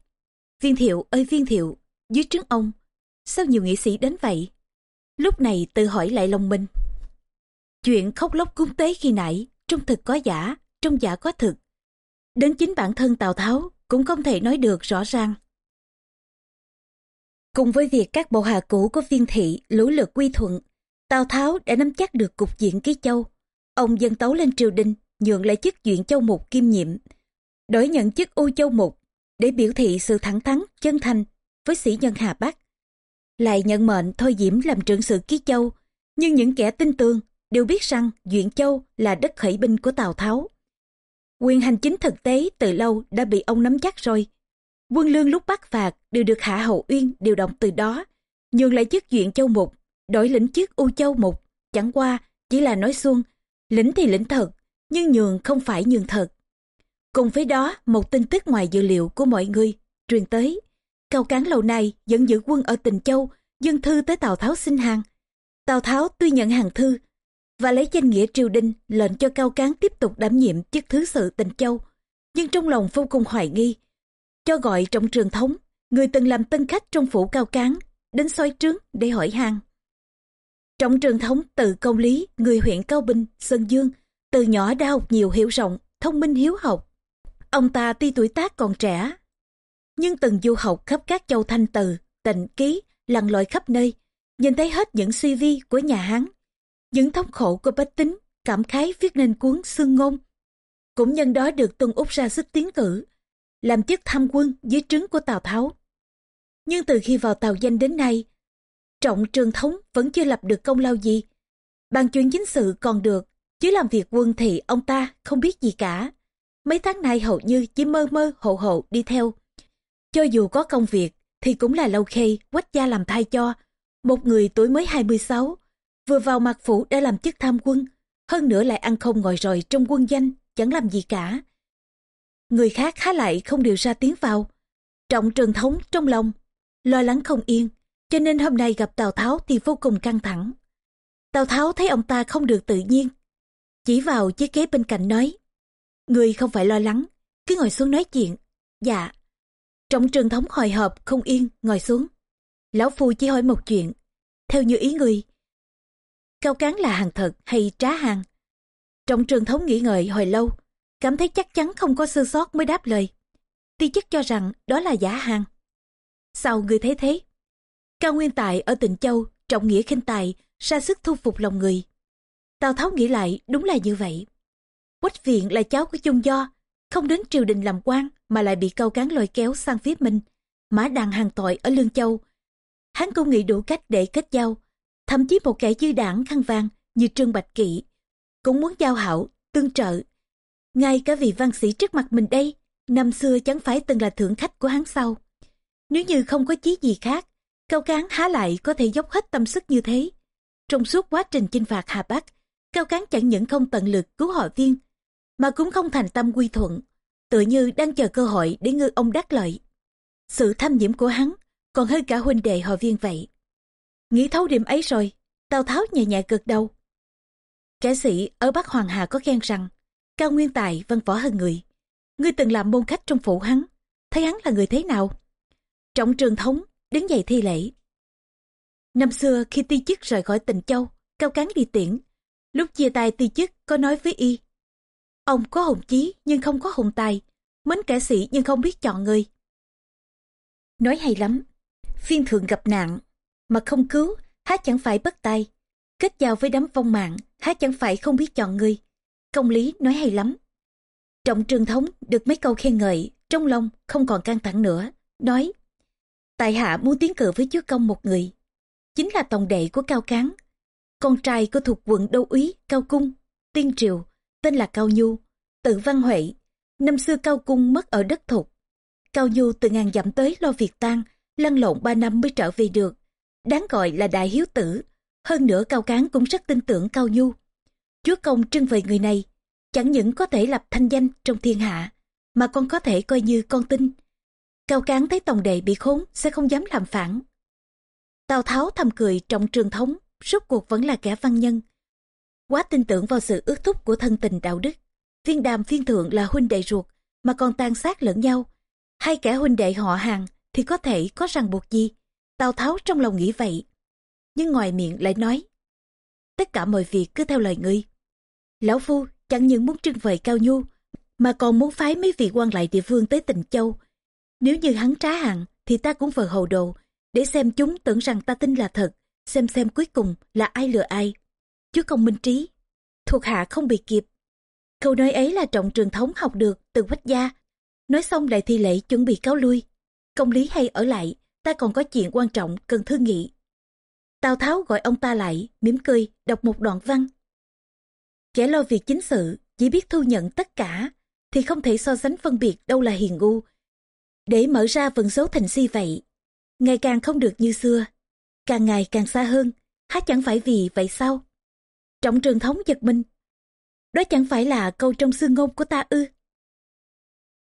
Viên thiệu ơi viên thiệu, dưới trướng ông, sao nhiều nghị sĩ đến vậy? Lúc này tự hỏi lại lòng mình. Chuyện khóc lóc cúng tế khi nãy, trong thực có giả, trong giả có thực. Đến chính bản thân Tào Tháo cũng không thể nói được rõ ràng. Cùng với việc các bộ hạ cũ của viên thị lũ lượt quy thuận, Tào Tháo đã nắm chắc được cục diện ký châu. Ông dân tấu lên triều đình, nhượng lại chức duyện châu mục kiêm nhiệm, đổi nhận chức u châu mục để biểu thị sự thẳng thắn, chân thành với sĩ nhân Hà Bắc. Lại nhận mệnh Thôi Diễm làm trưởng sự ký châu, nhưng những kẻ tin tường đều biết rằng Duyện Châu là đất khởi binh của Tào Tháo. Quyền hành chính thực tế từ lâu đã bị ông nắm chắc rồi. Quân lương lúc bắt phạt đều được Hạ Hậu Uyên điều động từ đó, nhường lại chức Duyện Châu Mục, đổi lĩnh chức U Châu Mục. Chẳng qua chỉ là nói xuông, lĩnh thì lĩnh thật, nhưng nhường không phải nhường thật. Cùng với đó, một tin tức ngoài dự liệu của mọi người truyền tới. Cao Cán lâu nay dẫn giữ quân ở Tình Châu, dân thư tới Tào Tháo xin hàng. Tào Tháo tuy nhận hàng thư, và lấy danh nghĩa triều đình lệnh cho Cao Cán tiếp tục đảm nhiệm chức thứ sự Tình Châu, nhưng trong lòng vô cùng hoài nghi. Cho gọi trọng trường thống, người từng làm tân khách trong phủ Cao Cán, đến soi trướng để hỏi hàng. Trọng trường thống từ công lý, người huyện Cao bình Sơn Dương, từ nhỏ đã học nhiều hiểu rộng, thông minh hiếu học. Ông ta tuy tuổi tác còn trẻ, nhưng từng du học khắp các châu Thanh Từ, Tịnh Ký, lặn lội khắp nơi, nhìn thấy hết những suy vi của nhà Hán, những thống khổ của bách tính, cảm khái viết nên cuốn xương ngôn. Cũng nhân đó được Tuân Úc ra sức tiến cử, làm chức tham quân dưới trướng của Tào Tháo. Nhưng từ khi vào Tào Danh đến nay, Trọng Trường Thống vẫn chưa lập được công lao gì. Bàn chuyện chính sự còn được, chứ làm việc quân thì ông ta không biết gì cả. Mấy tháng nay hầu như chỉ mơ mơ hộ hộ đi theo. Cho dù có công việc thì cũng là lâu khê quách gia làm thay cho. Một người tuổi mới 26, vừa vào mặt phủ đã làm chức tham quân, hơn nữa lại ăn không ngồi rồi trong quân danh, chẳng làm gì cả. Người khác há lại không điều ra tiếng vào. Trọng trường thống trong lòng, lo lắng không yên, cho nên hôm nay gặp Tào Tháo thì vô cùng căng thẳng. Tào Tháo thấy ông ta không được tự nhiên, chỉ vào chiếc ghế bên cạnh nói, Người không phải lo lắng, cứ ngồi xuống nói chuyện. Dạ. Trọng trường thống hồi hộp, không yên, ngồi xuống. Lão Phu chỉ hỏi một chuyện. Theo như ý người, Cao Cán là hàng thật hay trá hàng? Trọng trường thống nghĩ ngợi hồi lâu, cảm thấy chắc chắn không có sơ sót mới đáp lời. Ti chức cho rằng đó là giả hàng. Sao người thấy thế? Cao Nguyên Tài ở Tịnh Châu, trọng nghĩa khinh tài, ra sức thu phục lòng người. Tào Tháo nghĩ lại đúng là như vậy. Quách viện là cháu của chung do, không đến triều đình làm quan mà lại bị câu cán lôi kéo sang phía mình. Mã đàn hàng tội ở Lương Châu. Hắn cũng nghĩ đủ cách để kết giao, thậm chí một kẻ dư đảng khăn vàng như Trương Bạch Kỵ cũng muốn giao hảo, tương trợ. Ngay cả vị văn sĩ trước mặt mình đây, năm xưa chẳng phải từng là thượng khách của hắn sau. Nếu như không có chí gì khác, Cao Cán há lại có thể dốc hết tâm sức như thế. Trong suốt quá trình chinh phạt Hà Bắc, Cao Cán chẳng những không tận lực cứu họ viên, mà cũng không thành tâm quy thuận, tự như đang chờ cơ hội để ngư ông đắc lợi. Sự tham nhiễm của hắn còn hơn cả huynh đệ họ viên vậy. Nghĩ thấu điểm ấy rồi, Tào Tháo nhẹ nhẹ gật đầu. Kẻ sĩ ở Bắc Hoàng Hà có khen rằng, cao nguyên tài văn võ hơn người. Ngươi từng làm môn khách trong phủ hắn, thấy hắn là người thế nào? Trọng trường thống, đứng dậy thi lễ. Năm xưa khi ti chức rời khỏi tình châu, cao cán đi tiễn. Lúc chia tay ti chức có nói với y. Ông có hùng chí nhưng không có hùng tài, mến kẻ sĩ nhưng không biết chọn người. Nói hay lắm, phiên thường gặp nạn, mà không cứu, há chẳng phải bất tay. Kết giao với đám vong mạng, há chẳng phải không biết chọn người. Công lý nói hay lắm. Trọng trường thống được mấy câu khen ngợi, trong lòng không còn căng thẳng nữa, nói Tại hạ muốn tiến cử với chúa công một người, chính là tổng đệ của Cao Cán. Con trai của thuộc quận Đô úy Cao Cung, Tiên Triều, tên là Cao Nhu, tự văn huệ. Năm xưa Cao Cung mất ở đất thục. Cao Nhu từ ngàn dặm tới lo việc tang, lăn lộn ba năm mới trở về được. Đáng gọi là đại hiếu tử. Hơn nữa Cao Cán cũng rất tin tưởng Cao Nhu. Chúa công trưng về người này, chẳng những có thể lập thanh danh trong thiên hạ, mà còn có thể coi như con tin. Cao Cán thấy tòng đệ bị khốn sẽ không dám làm phản. Tào Tháo thầm cười trọng trường thống, rốt cuộc vẫn là kẻ văn nhân. Quá tin tưởng vào sự ước thúc của thân tình đạo đức. Viên đàm phiên thượng là huynh đệ ruột, mà còn tan sát lẫn nhau. Hai kẻ huynh đệ họ hàng thì có thể có ràng buộc gì. Tào Tháo trong lòng nghĩ vậy. Nhưng ngoài miệng lại nói. Tất cả mọi việc cứ theo lời ngươi. Lão Phu chẳng những muốn trưng vời cao nhu, mà còn muốn phái mấy vị quan lại địa phương tới tỉnh Châu. Nếu như hắn trá hàng, thì ta cũng vờ hầu đồ, để xem chúng tưởng rằng ta tin là thật, xem xem cuối cùng là ai lừa ai. Chứ không minh trí, thuộc hạ không bị kịp. Câu nói ấy là trọng trường thống học được từ quách gia. Nói xong lại thi lễ chuẩn bị cáo lui. Công lý hay ở lại, ta còn có chuyện quan trọng cần thương nghị. Tào Tháo gọi ông ta lại, mỉm cười, đọc một đoạn văn. Kẻ lo việc chính sự, chỉ biết thu nhận tất cả, thì không thể so sánh phân biệt đâu là hiền ngu. Để mở ra vận số thành si vậy, ngày càng không được như xưa, càng ngày càng xa hơn, há chẳng phải vì vậy sao? Trọng trường thống giật mình. Đó chẳng phải là câu trong xương ngôn của ta ư.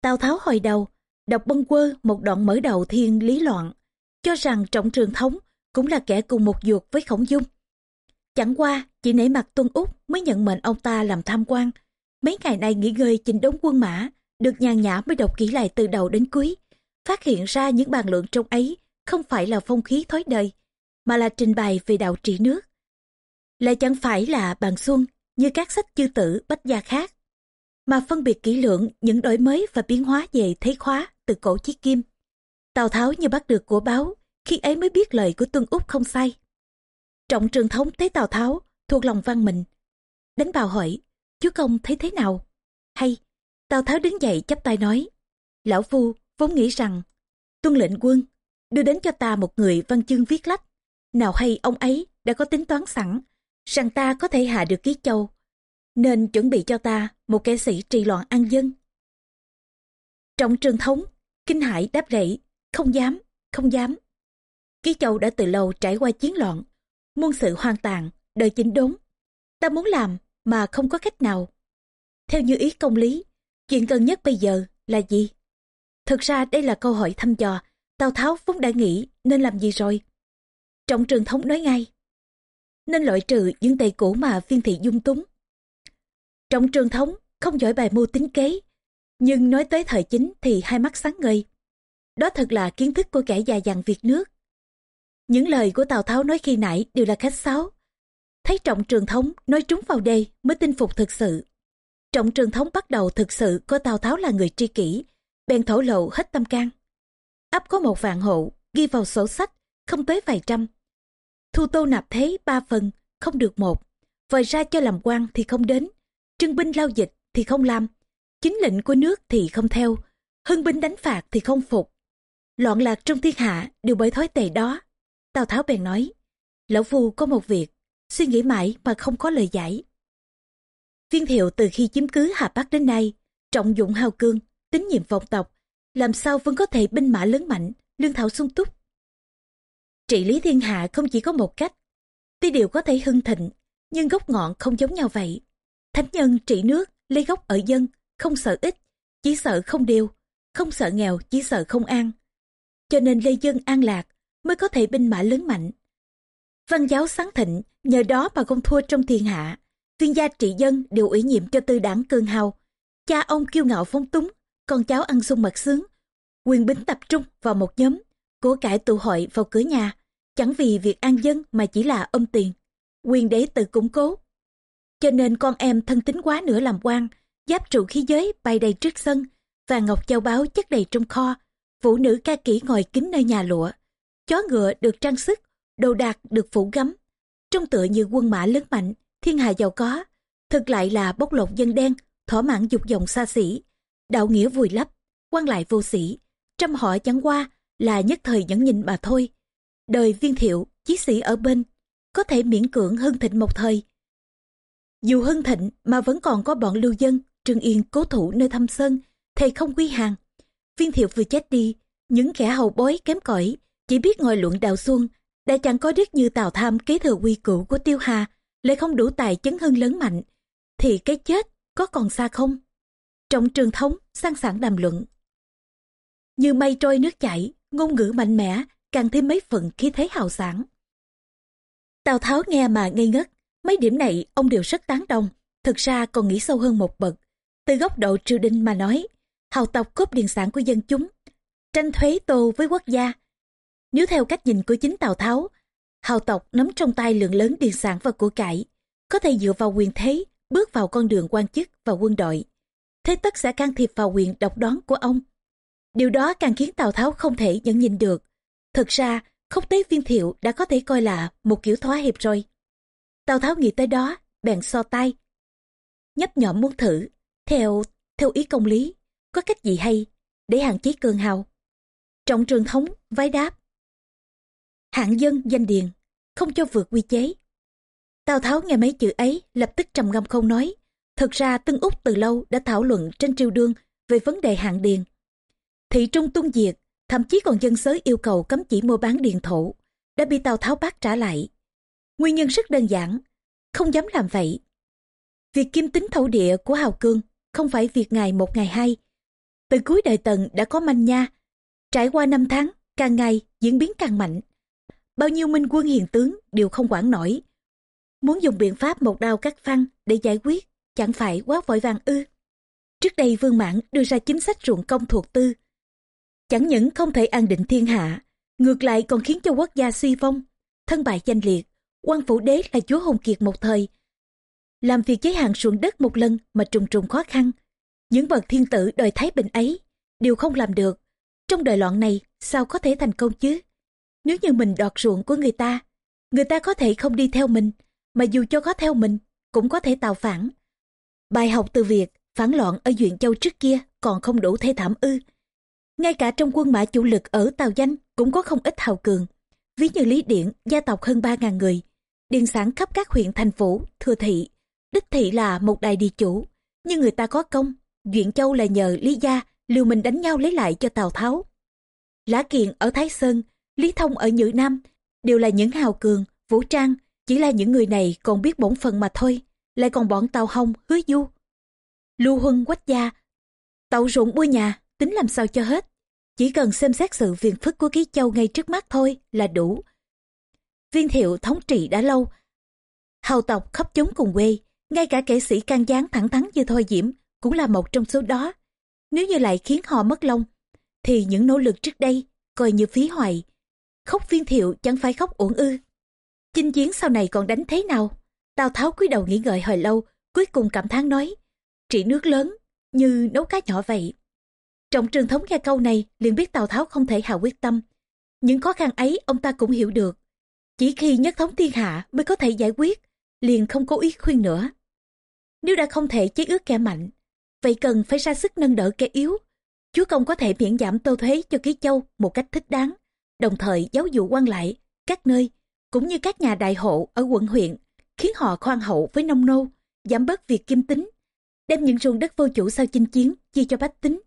Tào Tháo hồi đầu, đọc bâng quơ một đoạn mở đầu thiên lý loạn, cho rằng trọng trường thống cũng là kẻ cùng một ruột với khổng dung. Chẳng qua, chỉ nể mặt Tuân Úc mới nhận mệnh ông ta làm tham quan. Mấy ngày nay nghỉ ngơi chỉnh đống quân mã, được nhàn nhã mới đọc kỹ lại từ đầu đến cuối. Phát hiện ra những bàn luận trong ấy không phải là phong khí thói đời, mà là trình bày về đạo trị nước. Lại chẳng phải là bàn xuân như các sách chư tử bách gia khác, mà phân biệt kỹ lưỡng những đổi mới và biến hóa về thế khóa từ cổ chí kim. Tào Tháo như bắt được của báo, khi ấy mới biết lời của Tuân Úc không sai. Trọng trường thống thấy Tào Tháo thuộc lòng văn mình. Đánh vào hỏi, chúa công thấy thế nào? Hay, Tào Tháo đứng dậy chắp tay nói, Lão Phu vốn nghĩ rằng, tuân lệnh quân, đưa đến cho ta một người văn chương viết lách. Nào hay ông ấy đã có tính toán sẵn, rằng ta có thể hạ được ký châu, nên chuẩn bị cho ta một kẻ sĩ trị loạn an dân. Trọng trường thống, kinh hải đáp lễ, không dám, không dám. Ký châu đã từ lâu trải qua chiến loạn, muôn sự hoang tàn, đời chính đốn. Ta muốn làm mà không có cách nào. Theo như ý công lý, chuyện cần nhất bây giờ là gì? Thực ra đây là câu hỏi thăm dò, Tào Tháo vốn đã nghĩ nên làm gì rồi. Trọng trường thống nói ngay. Nên loại trừ những tệ cũ mà viên thị dung túng. Trọng trường thống không giỏi bài mưu tính kế, nhưng nói tới thời chính thì hai mắt sáng ngời. Đó thật là kiến thức của kẻ già dặn việc nước. Những lời của Tào Tháo nói khi nãy đều là khách sáo. Thấy trọng trường thống nói trúng vào đây mới tin phục thực sự. Trọng trường thống bắt đầu thực sự coi Tào Tháo là người tri kỷ, bèn thổ lộ hết tâm can. Ấp có một vạn hộ, ghi vào sổ sách, không tới vài trăm. Thu tô nạp thế ba phần, không được một. Vời ra cho làm quan thì không đến. Trưng binh lao dịch thì không làm. Chính lệnh của nước thì không theo. Hưng binh đánh phạt thì không phục. Loạn lạc trong thiên hạ đều bởi thói tệ đó. Tào Tháo bèn nói, Lão Phu có một việc, suy nghĩ mãi mà không có lời giải. Viên thiệu từ khi chiếm cứ Hà Bắc đến nay, trọng dụng hào cương, tín nhiệm vọng tộc, làm sao vẫn có thể binh mã lớn mạnh, lương thảo sung túc. Trị lý thiên hạ không chỉ có một cách, tuy đều có thể hưng thịnh, nhưng gốc ngọn không giống nhau vậy. Thánh nhân trị nước, lấy gốc ở dân, không sợ ít, chỉ sợ không đều, không sợ nghèo, chỉ sợ không an. cho nên lê dân an lạc mới có thể binh mã lớn mạnh. Văn giáo sáng thịnh, nhờ đó mà không thua trong thiên hạ. tuyên gia trị dân đều ủy nhiệm cho tư đảng cương hào. Cha ông kiêu ngạo phóng túng, con cháu ăn sung mặc sướng. Quyền bính tập trung vào một nhóm, của cải tụ hội vào cửa nhà, chẳng vì việc an dân mà chỉ là ôm tiền. Quyền để tự củng cố. Cho nên con em thân tính quá nữa làm quan, giáp trụ khí giới bay đầy trước sân, và ngọc châu báu chất đầy trong kho, phụ nữ ca kỹ ngồi kín nơi nhà lụa. Chó ngựa được trang sức, đồ đạc được phủ gấm. Trông tựa như quân mã lớn mạnh, thiên hạ giàu có, thực lại là bóc lột dân đen, thỏa mãn dục vọng xa xỉ, đạo nghĩa vùi lấp, quan lại vô sĩ, trăm họ chẳng qua là nhất thời nhẫn nhịn mà thôi. Đời viên thiệu, chí sĩ ở bên, có thể miễn cưỡng hưng thịnh một thời. Dù hưng thịnh mà vẫn còn có bọn lưu dân, Trương Yên cố thủ nơi thâm sơn, thầy không quy hàng. Viên thiệu vừa chết đi, những kẻ hầu bối kém cỏi chỉ biết ngồi luận đào xuân, đã chẳng có đức như Tào Tham kế thừa quy củ của Tiêu Hà, lại không đủ tài chấn hưng lớn mạnh, thì cái chết có còn xa không? Trong trường thống, sang sảng đàm luận. Như mây trôi nước chảy, ngôn ngữ mạnh mẽ, càng thêm mấy phần khí thế hào sảng. Tào Tháo nghe mà ngây ngất, mấy điểm này ông đều rất tán đồng, thực ra còn nghĩ sâu hơn một bậc. Từ góc độ triều đình mà nói, hào tộc cướp điền sản của dân chúng, tranh thuế tô với quốc gia. Nếu theo cách nhìn của chính Tào Tháo, hào tộc nắm trong tay lượng lớn điền sản và của cải, có thể dựa vào quyền thế, bước vào con đường quan chức và quân đội. Thế tất sẽ can thiệp vào quyền độc đoán của ông. Điều đó càng khiến Tào Tháo không thể nhận nhìn được. Thực ra, khốc tế viên thiệu đã có thể coi là một kiểu thoá hiệp rồi. Tào Tháo nghĩ tới đó, bèn so tay. Nhấp nhõm muốn thử, theo theo ý công lý, có cách gì hay để hạn chế cơn hào. Trọng trường thống, vái đáp. Hạng dân danh điền, không cho vượt quy chế. Tào Tháo nghe mấy chữ ấy, lập tức trầm ngâm không nói. Thực ra Tân Úc từ lâu đã thảo luận trên triều đương về vấn đề hạng điền. Thị trung tuân diệt, thậm chí còn dân sới yêu cầu cấm chỉ mua bán điền thổ, đã bị Tào Tháo bác trả lại. Nguyên nhân rất đơn giản, không dám làm vậy. Việc kim tính thổ địa của Hào Cương không phải việc ngày một ngày hai. Từ cuối đời Tần đã có manh nha, trải qua năm tháng, càng ngày diễn biến càng mạnh. Bao nhiêu minh quân hiền tướng đều không quản nổi. Muốn dùng biện pháp một đao cắt phăng để giải quyết, chẳng phải quá vội vàng ư. Trước đây Vương Mãn đưa ra chính sách ruộng công thuộc tư. Chẳng những không thể an định thiên hạ, ngược lại còn khiến cho quốc gia suy vong, thân bại danh liệt. quan phủ đế là chúa hùng kiệt một thời, làm việc giới hạn ruộng đất một lần mà trùng trùng khó khăn. Những bậc thiên tử đời Thái Bình ấy đều không làm được. Trong đời loạn này sao có thể thành công chứ? Nếu như mình đoạt ruộng của người ta, người ta có thể không đi theo mình, mà dù cho có theo mình, cũng có thể tạo phản. Bài học từ việc phản loạn ở Duyện Châu trước kia còn không đủ thê thảm ư. Ngay cả trong quân mã chủ lực ở Tàu Danh cũng có không ít hào cường. Ví như Lý Điện, gia tộc hơn 3.000 người, điền sản khắp các huyện thành phố, thừa thị, đích thị là một đại địa chủ, nhưng người ta có công. Duyện Châu là nhờ Lý Gia liều mình đánh nhau lấy lại cho Tào Tháo. Lã Kiện ở Thái Sơn, Lý Thông ở Nhữ Nam đều là những hào cường, vũ trang, chỉ là những người này còn biết bổn phận mà thôi, lại còn bọn tàu hồng Hứa Du. Lưu Huân quách gia, tàu ruộng bua nhà, tính làm sao cho hết. Chỉ cần xem xét sự phiền phức của Ký Châu ngay trước mắt thôi là đủ. Viên thiệu thống trị đã lâu, hào tộc khắp chúng cùng quê, ngay cả kẻ sĩ can gián thẳng thắn như Thôi Diễm cũng là một trong số đó. Nếu như lại khiến họ mất lòng, thì những nỗ lực trước đây coi như phí hoài. Khóc viên thiệu chẳng phải khóc uổng ư. Chinh chiến sau này còn đánh thế nào? Tào Tháo cúi đầu nghĩ ngợi hồi lâu, cuối cùng cảm thán nói, trị nước lớn, như nấu cá nhỏ vậy. Trọng trường thống nghe câu này liền biết Tào Tháo không thể hạ quyết tâm. Những khó khăn ấy ông ta cũng hiểu được. Chỉ khi nhất thống thiên hạ mới có thể giải quyết, liền không cố ý khuyên nữa. Nếu đã không thể chế ước kẻ mạnh, vậy cần phải ra sức nâng đỡ kẻ yếu. Chúa công có thể miễn giảm tô thuế cho ký châu một cách thích đáng, đồng thời giáo dụ quan lại các nơi, cũng như các nhà đại hộ ở quận huyện, khiến họ khoan hậu với nông nô, giảm bớt việc kim tính, đem những ruộng đất vô chủ sau chinh chiến chia cho bách tính.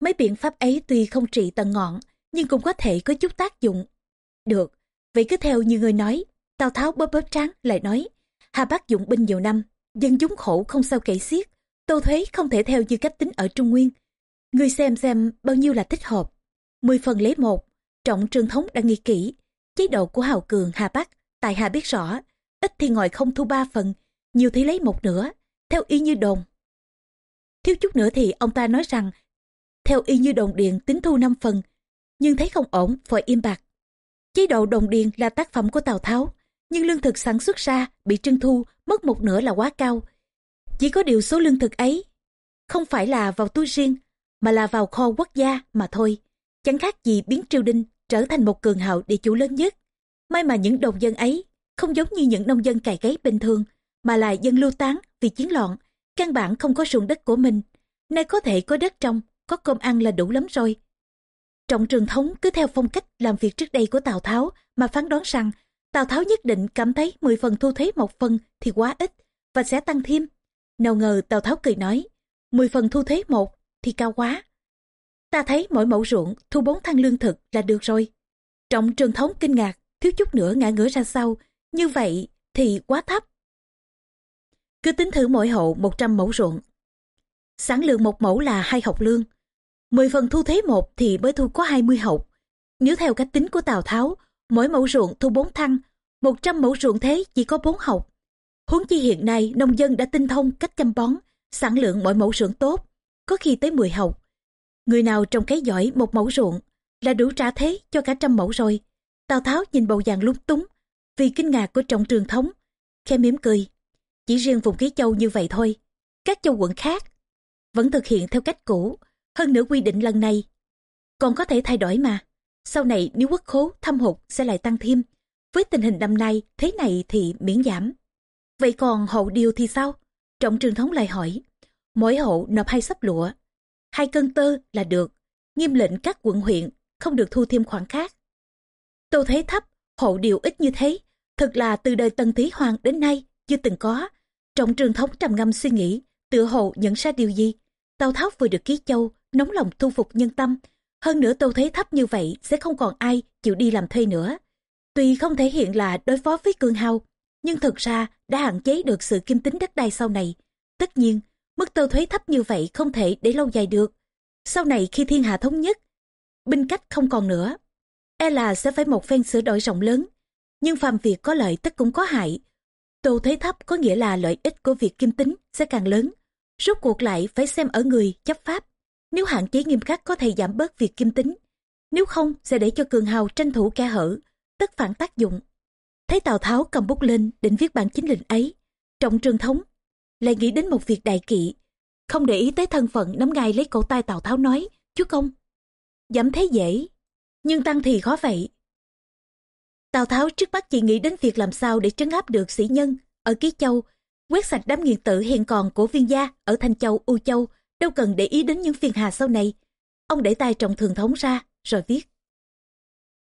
Mấy biện pháp ấy tuy không trị tận ngọn, nhưng cũng có thể có chút tác dụng. Được, vậy cứ theo như người nói, Tào Tháo bóp bóp tráng lại nói, Hà Bắc dụng binh nhiều năm, dân chúng khổ không sao kể xiết tô thuế không thể theo như cách tính ở trung nguyên người xem xem bao nhiêu là thích hợp mười phần lấy một Trọng trường thống đã nghi kỹ, chế độ của Hào Cường Hà Bắc, tại Hà biết rõ, ít thì ngồi không thu ba phần, nhiều thì lấy một nửa, theo y như đồn. Thiếu chút nữa thì ông ta nói rằng, theo y như đồn điện tính thu năm phần, nhưng thấy không ổn, vội im bạc. Chế độ đồng điền là tác phẩm của Tào Tháo, nhưng lương thực sản xuất ra bị trưng thu mất một nửa là quá cao. Chỉ có điều số lương thực ấy không phải là vào túi riêng, mà là vào kho quốc gia mà thôi. Chẳng khác gì biến triều đình trở thành một cường hào địa chủ lớn nhất. May mà những đồng dân ấy không giống như những nông dân cày cấy bình thường, mà là dân lưu tán vì chiến loạn, căn bản không có ruộng đất của mình. Nay có thể có đất trong, có cơm ăn là đủ lắm rồi. Trọng trường thống cứ theo phong cách làm việc trước đây của Tào Tháo mà phán đoán rằng Tào Tháo nhất định cảm thấy 10 phần thu thuế một phần thì quá ít và sẽ tăng thêm. Nào ngờ Tào Tháo cười nói, 10 phần thu thuế một thì cao quá. Ta thấy mỗi mẫu ruộng thu bốn thăng lương thực là được rồi. Trọng trường thống kinh ngạc, thiếu chút nữa ngã ngửa ra sau, như vậy thì quá thấp. Cứ tính thử mỗi hộ 100 mẫu ruộng. Sản lượng một mẫu là hai học lương. 10 phần thu thế một thì mới thu có 20 học. Nếu theo cách tính của Tào Tháo, mỗi mẫu ruộng thu 4 thăng, 100 mẫu ruộng thế chỉ có 4 học. Huống chi hiện nay nông dân đã tinh thông cách chăm bón, sản lượng mỗi mẫu ruộng tốt, có khi tới 10 học. Người nào trồng cái giỏi một mẫu ruộng là đủ trả thế cho cả trăm mẫu rồi. Tào Tháo nhìn bầu vàng lúng túng vì kinh ngạc của trọng trường thống, khe mỉm cười. Chỉ riêng vùng Ký Châu như vậy thôi, các châu quận khác vẫn thực hiện theo cách cũ, hơn nữa quy định lần này còn có thể thay đổi mà. Sau này nếu quốc khố thâm hụt sẽ lại tăng thêm. Với tình hình năm nay thế này thì miễn giảm. Vậy còn hộ điều thì sao? Trọng trường thống lại hỏi. Mỗi hộ nộp hai sắp lụa. Hai cân tơ là được. Nghiêm lệnh các quận huyện không được thu thêm khoản khác. Tô thế thấp, hộ điều ít như thế. Thật là từ đời Tần Thí Hoàng đến nay chưa từng có. Trọng trường thống trầm ngâm suy nghĩ, tựa hộ nhận ra điều gì. Tào Tháo vừa được ký châu, nóng lòng thu phục nhân tâm. Hơn nữa tô thế thấp như vậy sẽ không còn ai chịu đi làm thuê nữa. Tuy không thể hiện là đối phó với cương hao, nhưng thực ra đã hạn chế được sự kim tính đất đai sau này. Tất nhiên, mức tiêu thuế thấp như vậy không thể để lâu dài được. Sau này khi thiên hạ thống nhất, binh cách không còn nữa. E là sẽ phải một phen sửa đổi rộng lớn. Nhưng phàm việc có lợi tất cũng có hại. Tô thuế thấp có nghĩa là lợi ích của việc kim tính sẽ càng lớn. Rốt cuộc lại phải xem ở người chấp pháp. Nếu hạn chế nghiêm khắc có thể giảm bớt việc kim tính. Nếu không sẽ để cho cường hào tranh thủ kẻ hở, tất phản tác dụng. Thấy Tào Tháo cầm bút lên định viết bản chính lệnh ấy. Trọng trường thống lại nghĩ đến một việc đại kỵ. Không để ý tới thân phận nắm gai lấy cổ tay Tào Tháo nói, chú công. Giảm thế dễ, nhưng tăng thì khó vậy. Tào Tháo trước mắt chỉ nghĩ đến việc làm sao để trấn áp được sĩ nhân ở Ký Châu, quét sạch đám nghiện tử hiện còn của viên gia ở Thanh Châu, U Châu, đâu cần để ý đến những phiền hà sau này. Ông để tay trọng thường thống ra, rồi viết.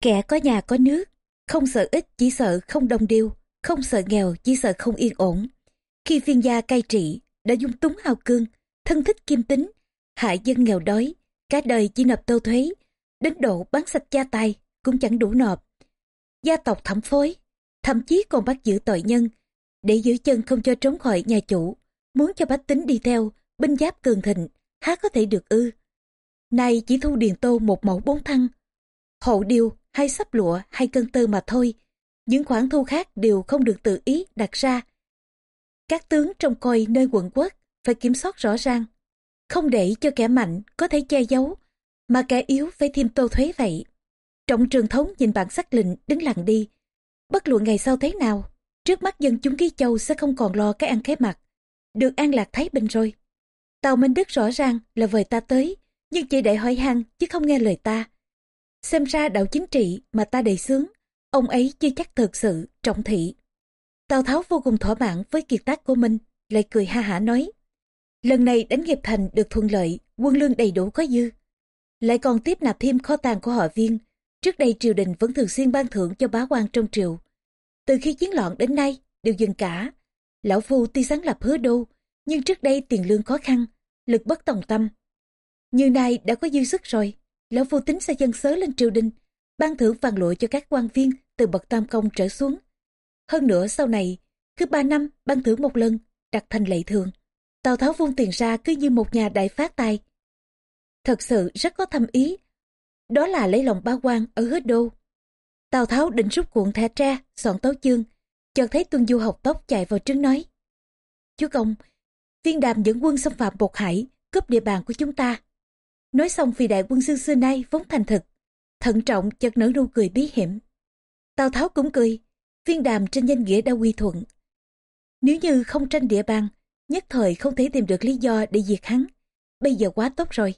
Kẻ có nhà có nước, không sợ ít chỉ sợ không đồng điêu, không sợ nghèo chỉ sợ không yên ổn. Khi viên gia cai trị, đã dung túng hào cương, thân thích kim tính, hại dân nghèo đói, cả đời chỉ nộp tô thuế, đến độ bán sạch gia tài cũng chẳng đủ nộp. Gia tộc thẩm phối, thậm chí còn bắt giữ tội nhân, để giữ chân không cho trốn khỏi nhà chủ, muốn cho bách tính đi theo, binh giáp cường thịnh, há có thể được ư. Nay chỉ thu điền tô một mẫu bốn thăng, hộ điều hay sắp lụa hay cân tư mà thôi, những khoản thu khác đều không được tự ý đặt ra. Các tướng trong coi nơi quận quốc phải kiểm soát rõ ràng, không để cho kẻ mạnh có thể che giấu, mà kẻ yếu phải thêm tô thuế vậy. Trọng trường thống nhìn bản sắc lệnh đứng lặng đi. Bất luận ngày sau thế nào, trước mắt dân chúng ký châu sẽ không còn lo cái ăn cái mặt. Được an lạc thái bình rồi. Tàu Minh Đức rõ ràng là vời ta tới, nhưng chỉ để hỏi han chứ không nghe lời ta. Xem ra đạo chính trị mà ta đầy sướng, ông ấy chưa chắc thực sự trọng thị. Tào Tháo vô cùng thỏa mãn với kiệt tác của mình, lại cười ha hả nói. Lần này đánh nghiệp thành được thuận lợi, quân lương đầy đủ có dư. Lại còn tiếp nạp thêm kho tàng của họ viên. Trước đây triều đình vẫn thường xuyên ban thưởng cho bá quan trong triều. Từ khi chiến loạn đến nay, đều dừng cả. Lão Phu tuy sáng lập hứa đô, nhưng trước đây tiền lương khó khăn, lực bất tòng tâm. Như nay đã có dư sức rồi, lão Phu tính sẽ dân sớ lên triều đình, ban thưởng vàng lụa cho các quan viên từ bậc tam công trở xuống. Hơn nữa sau này, cứ ba năm ban thưởng một lần, đặt thành lệ thường. Tào Tháo vung tiền ra cứ như một nhà đại phát tài. Thật sự rất có thâm ý. đó là lấy lòng ba quan ở hết đô. Tào Tháo định rút cuộn thẻ ra, soạn tấu chương, chợt thấy Tuân Du học tóc chạy vào trứng nói. Chúa công, viên đàm dẫn quân xâm phạm Bột Hải, cướp địa bàn của chúng ta. Nói xong vì đại quân xưa xưa nay vốn thành thực, thận trọng chợt nở nụ cười bí hiểm. Tào Tháo cũng cười, viên đàm trên danh nghĩa đã quy thuận. Nếu như không tranh địa bàn, nhất thời không thể tìm được lý do để diệt hắn. Bây giờ quá tốt rồi.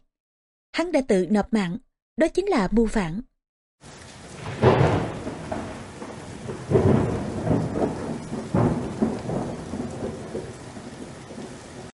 Hắn đã tự nộp mạng, đó chính là mưu phản.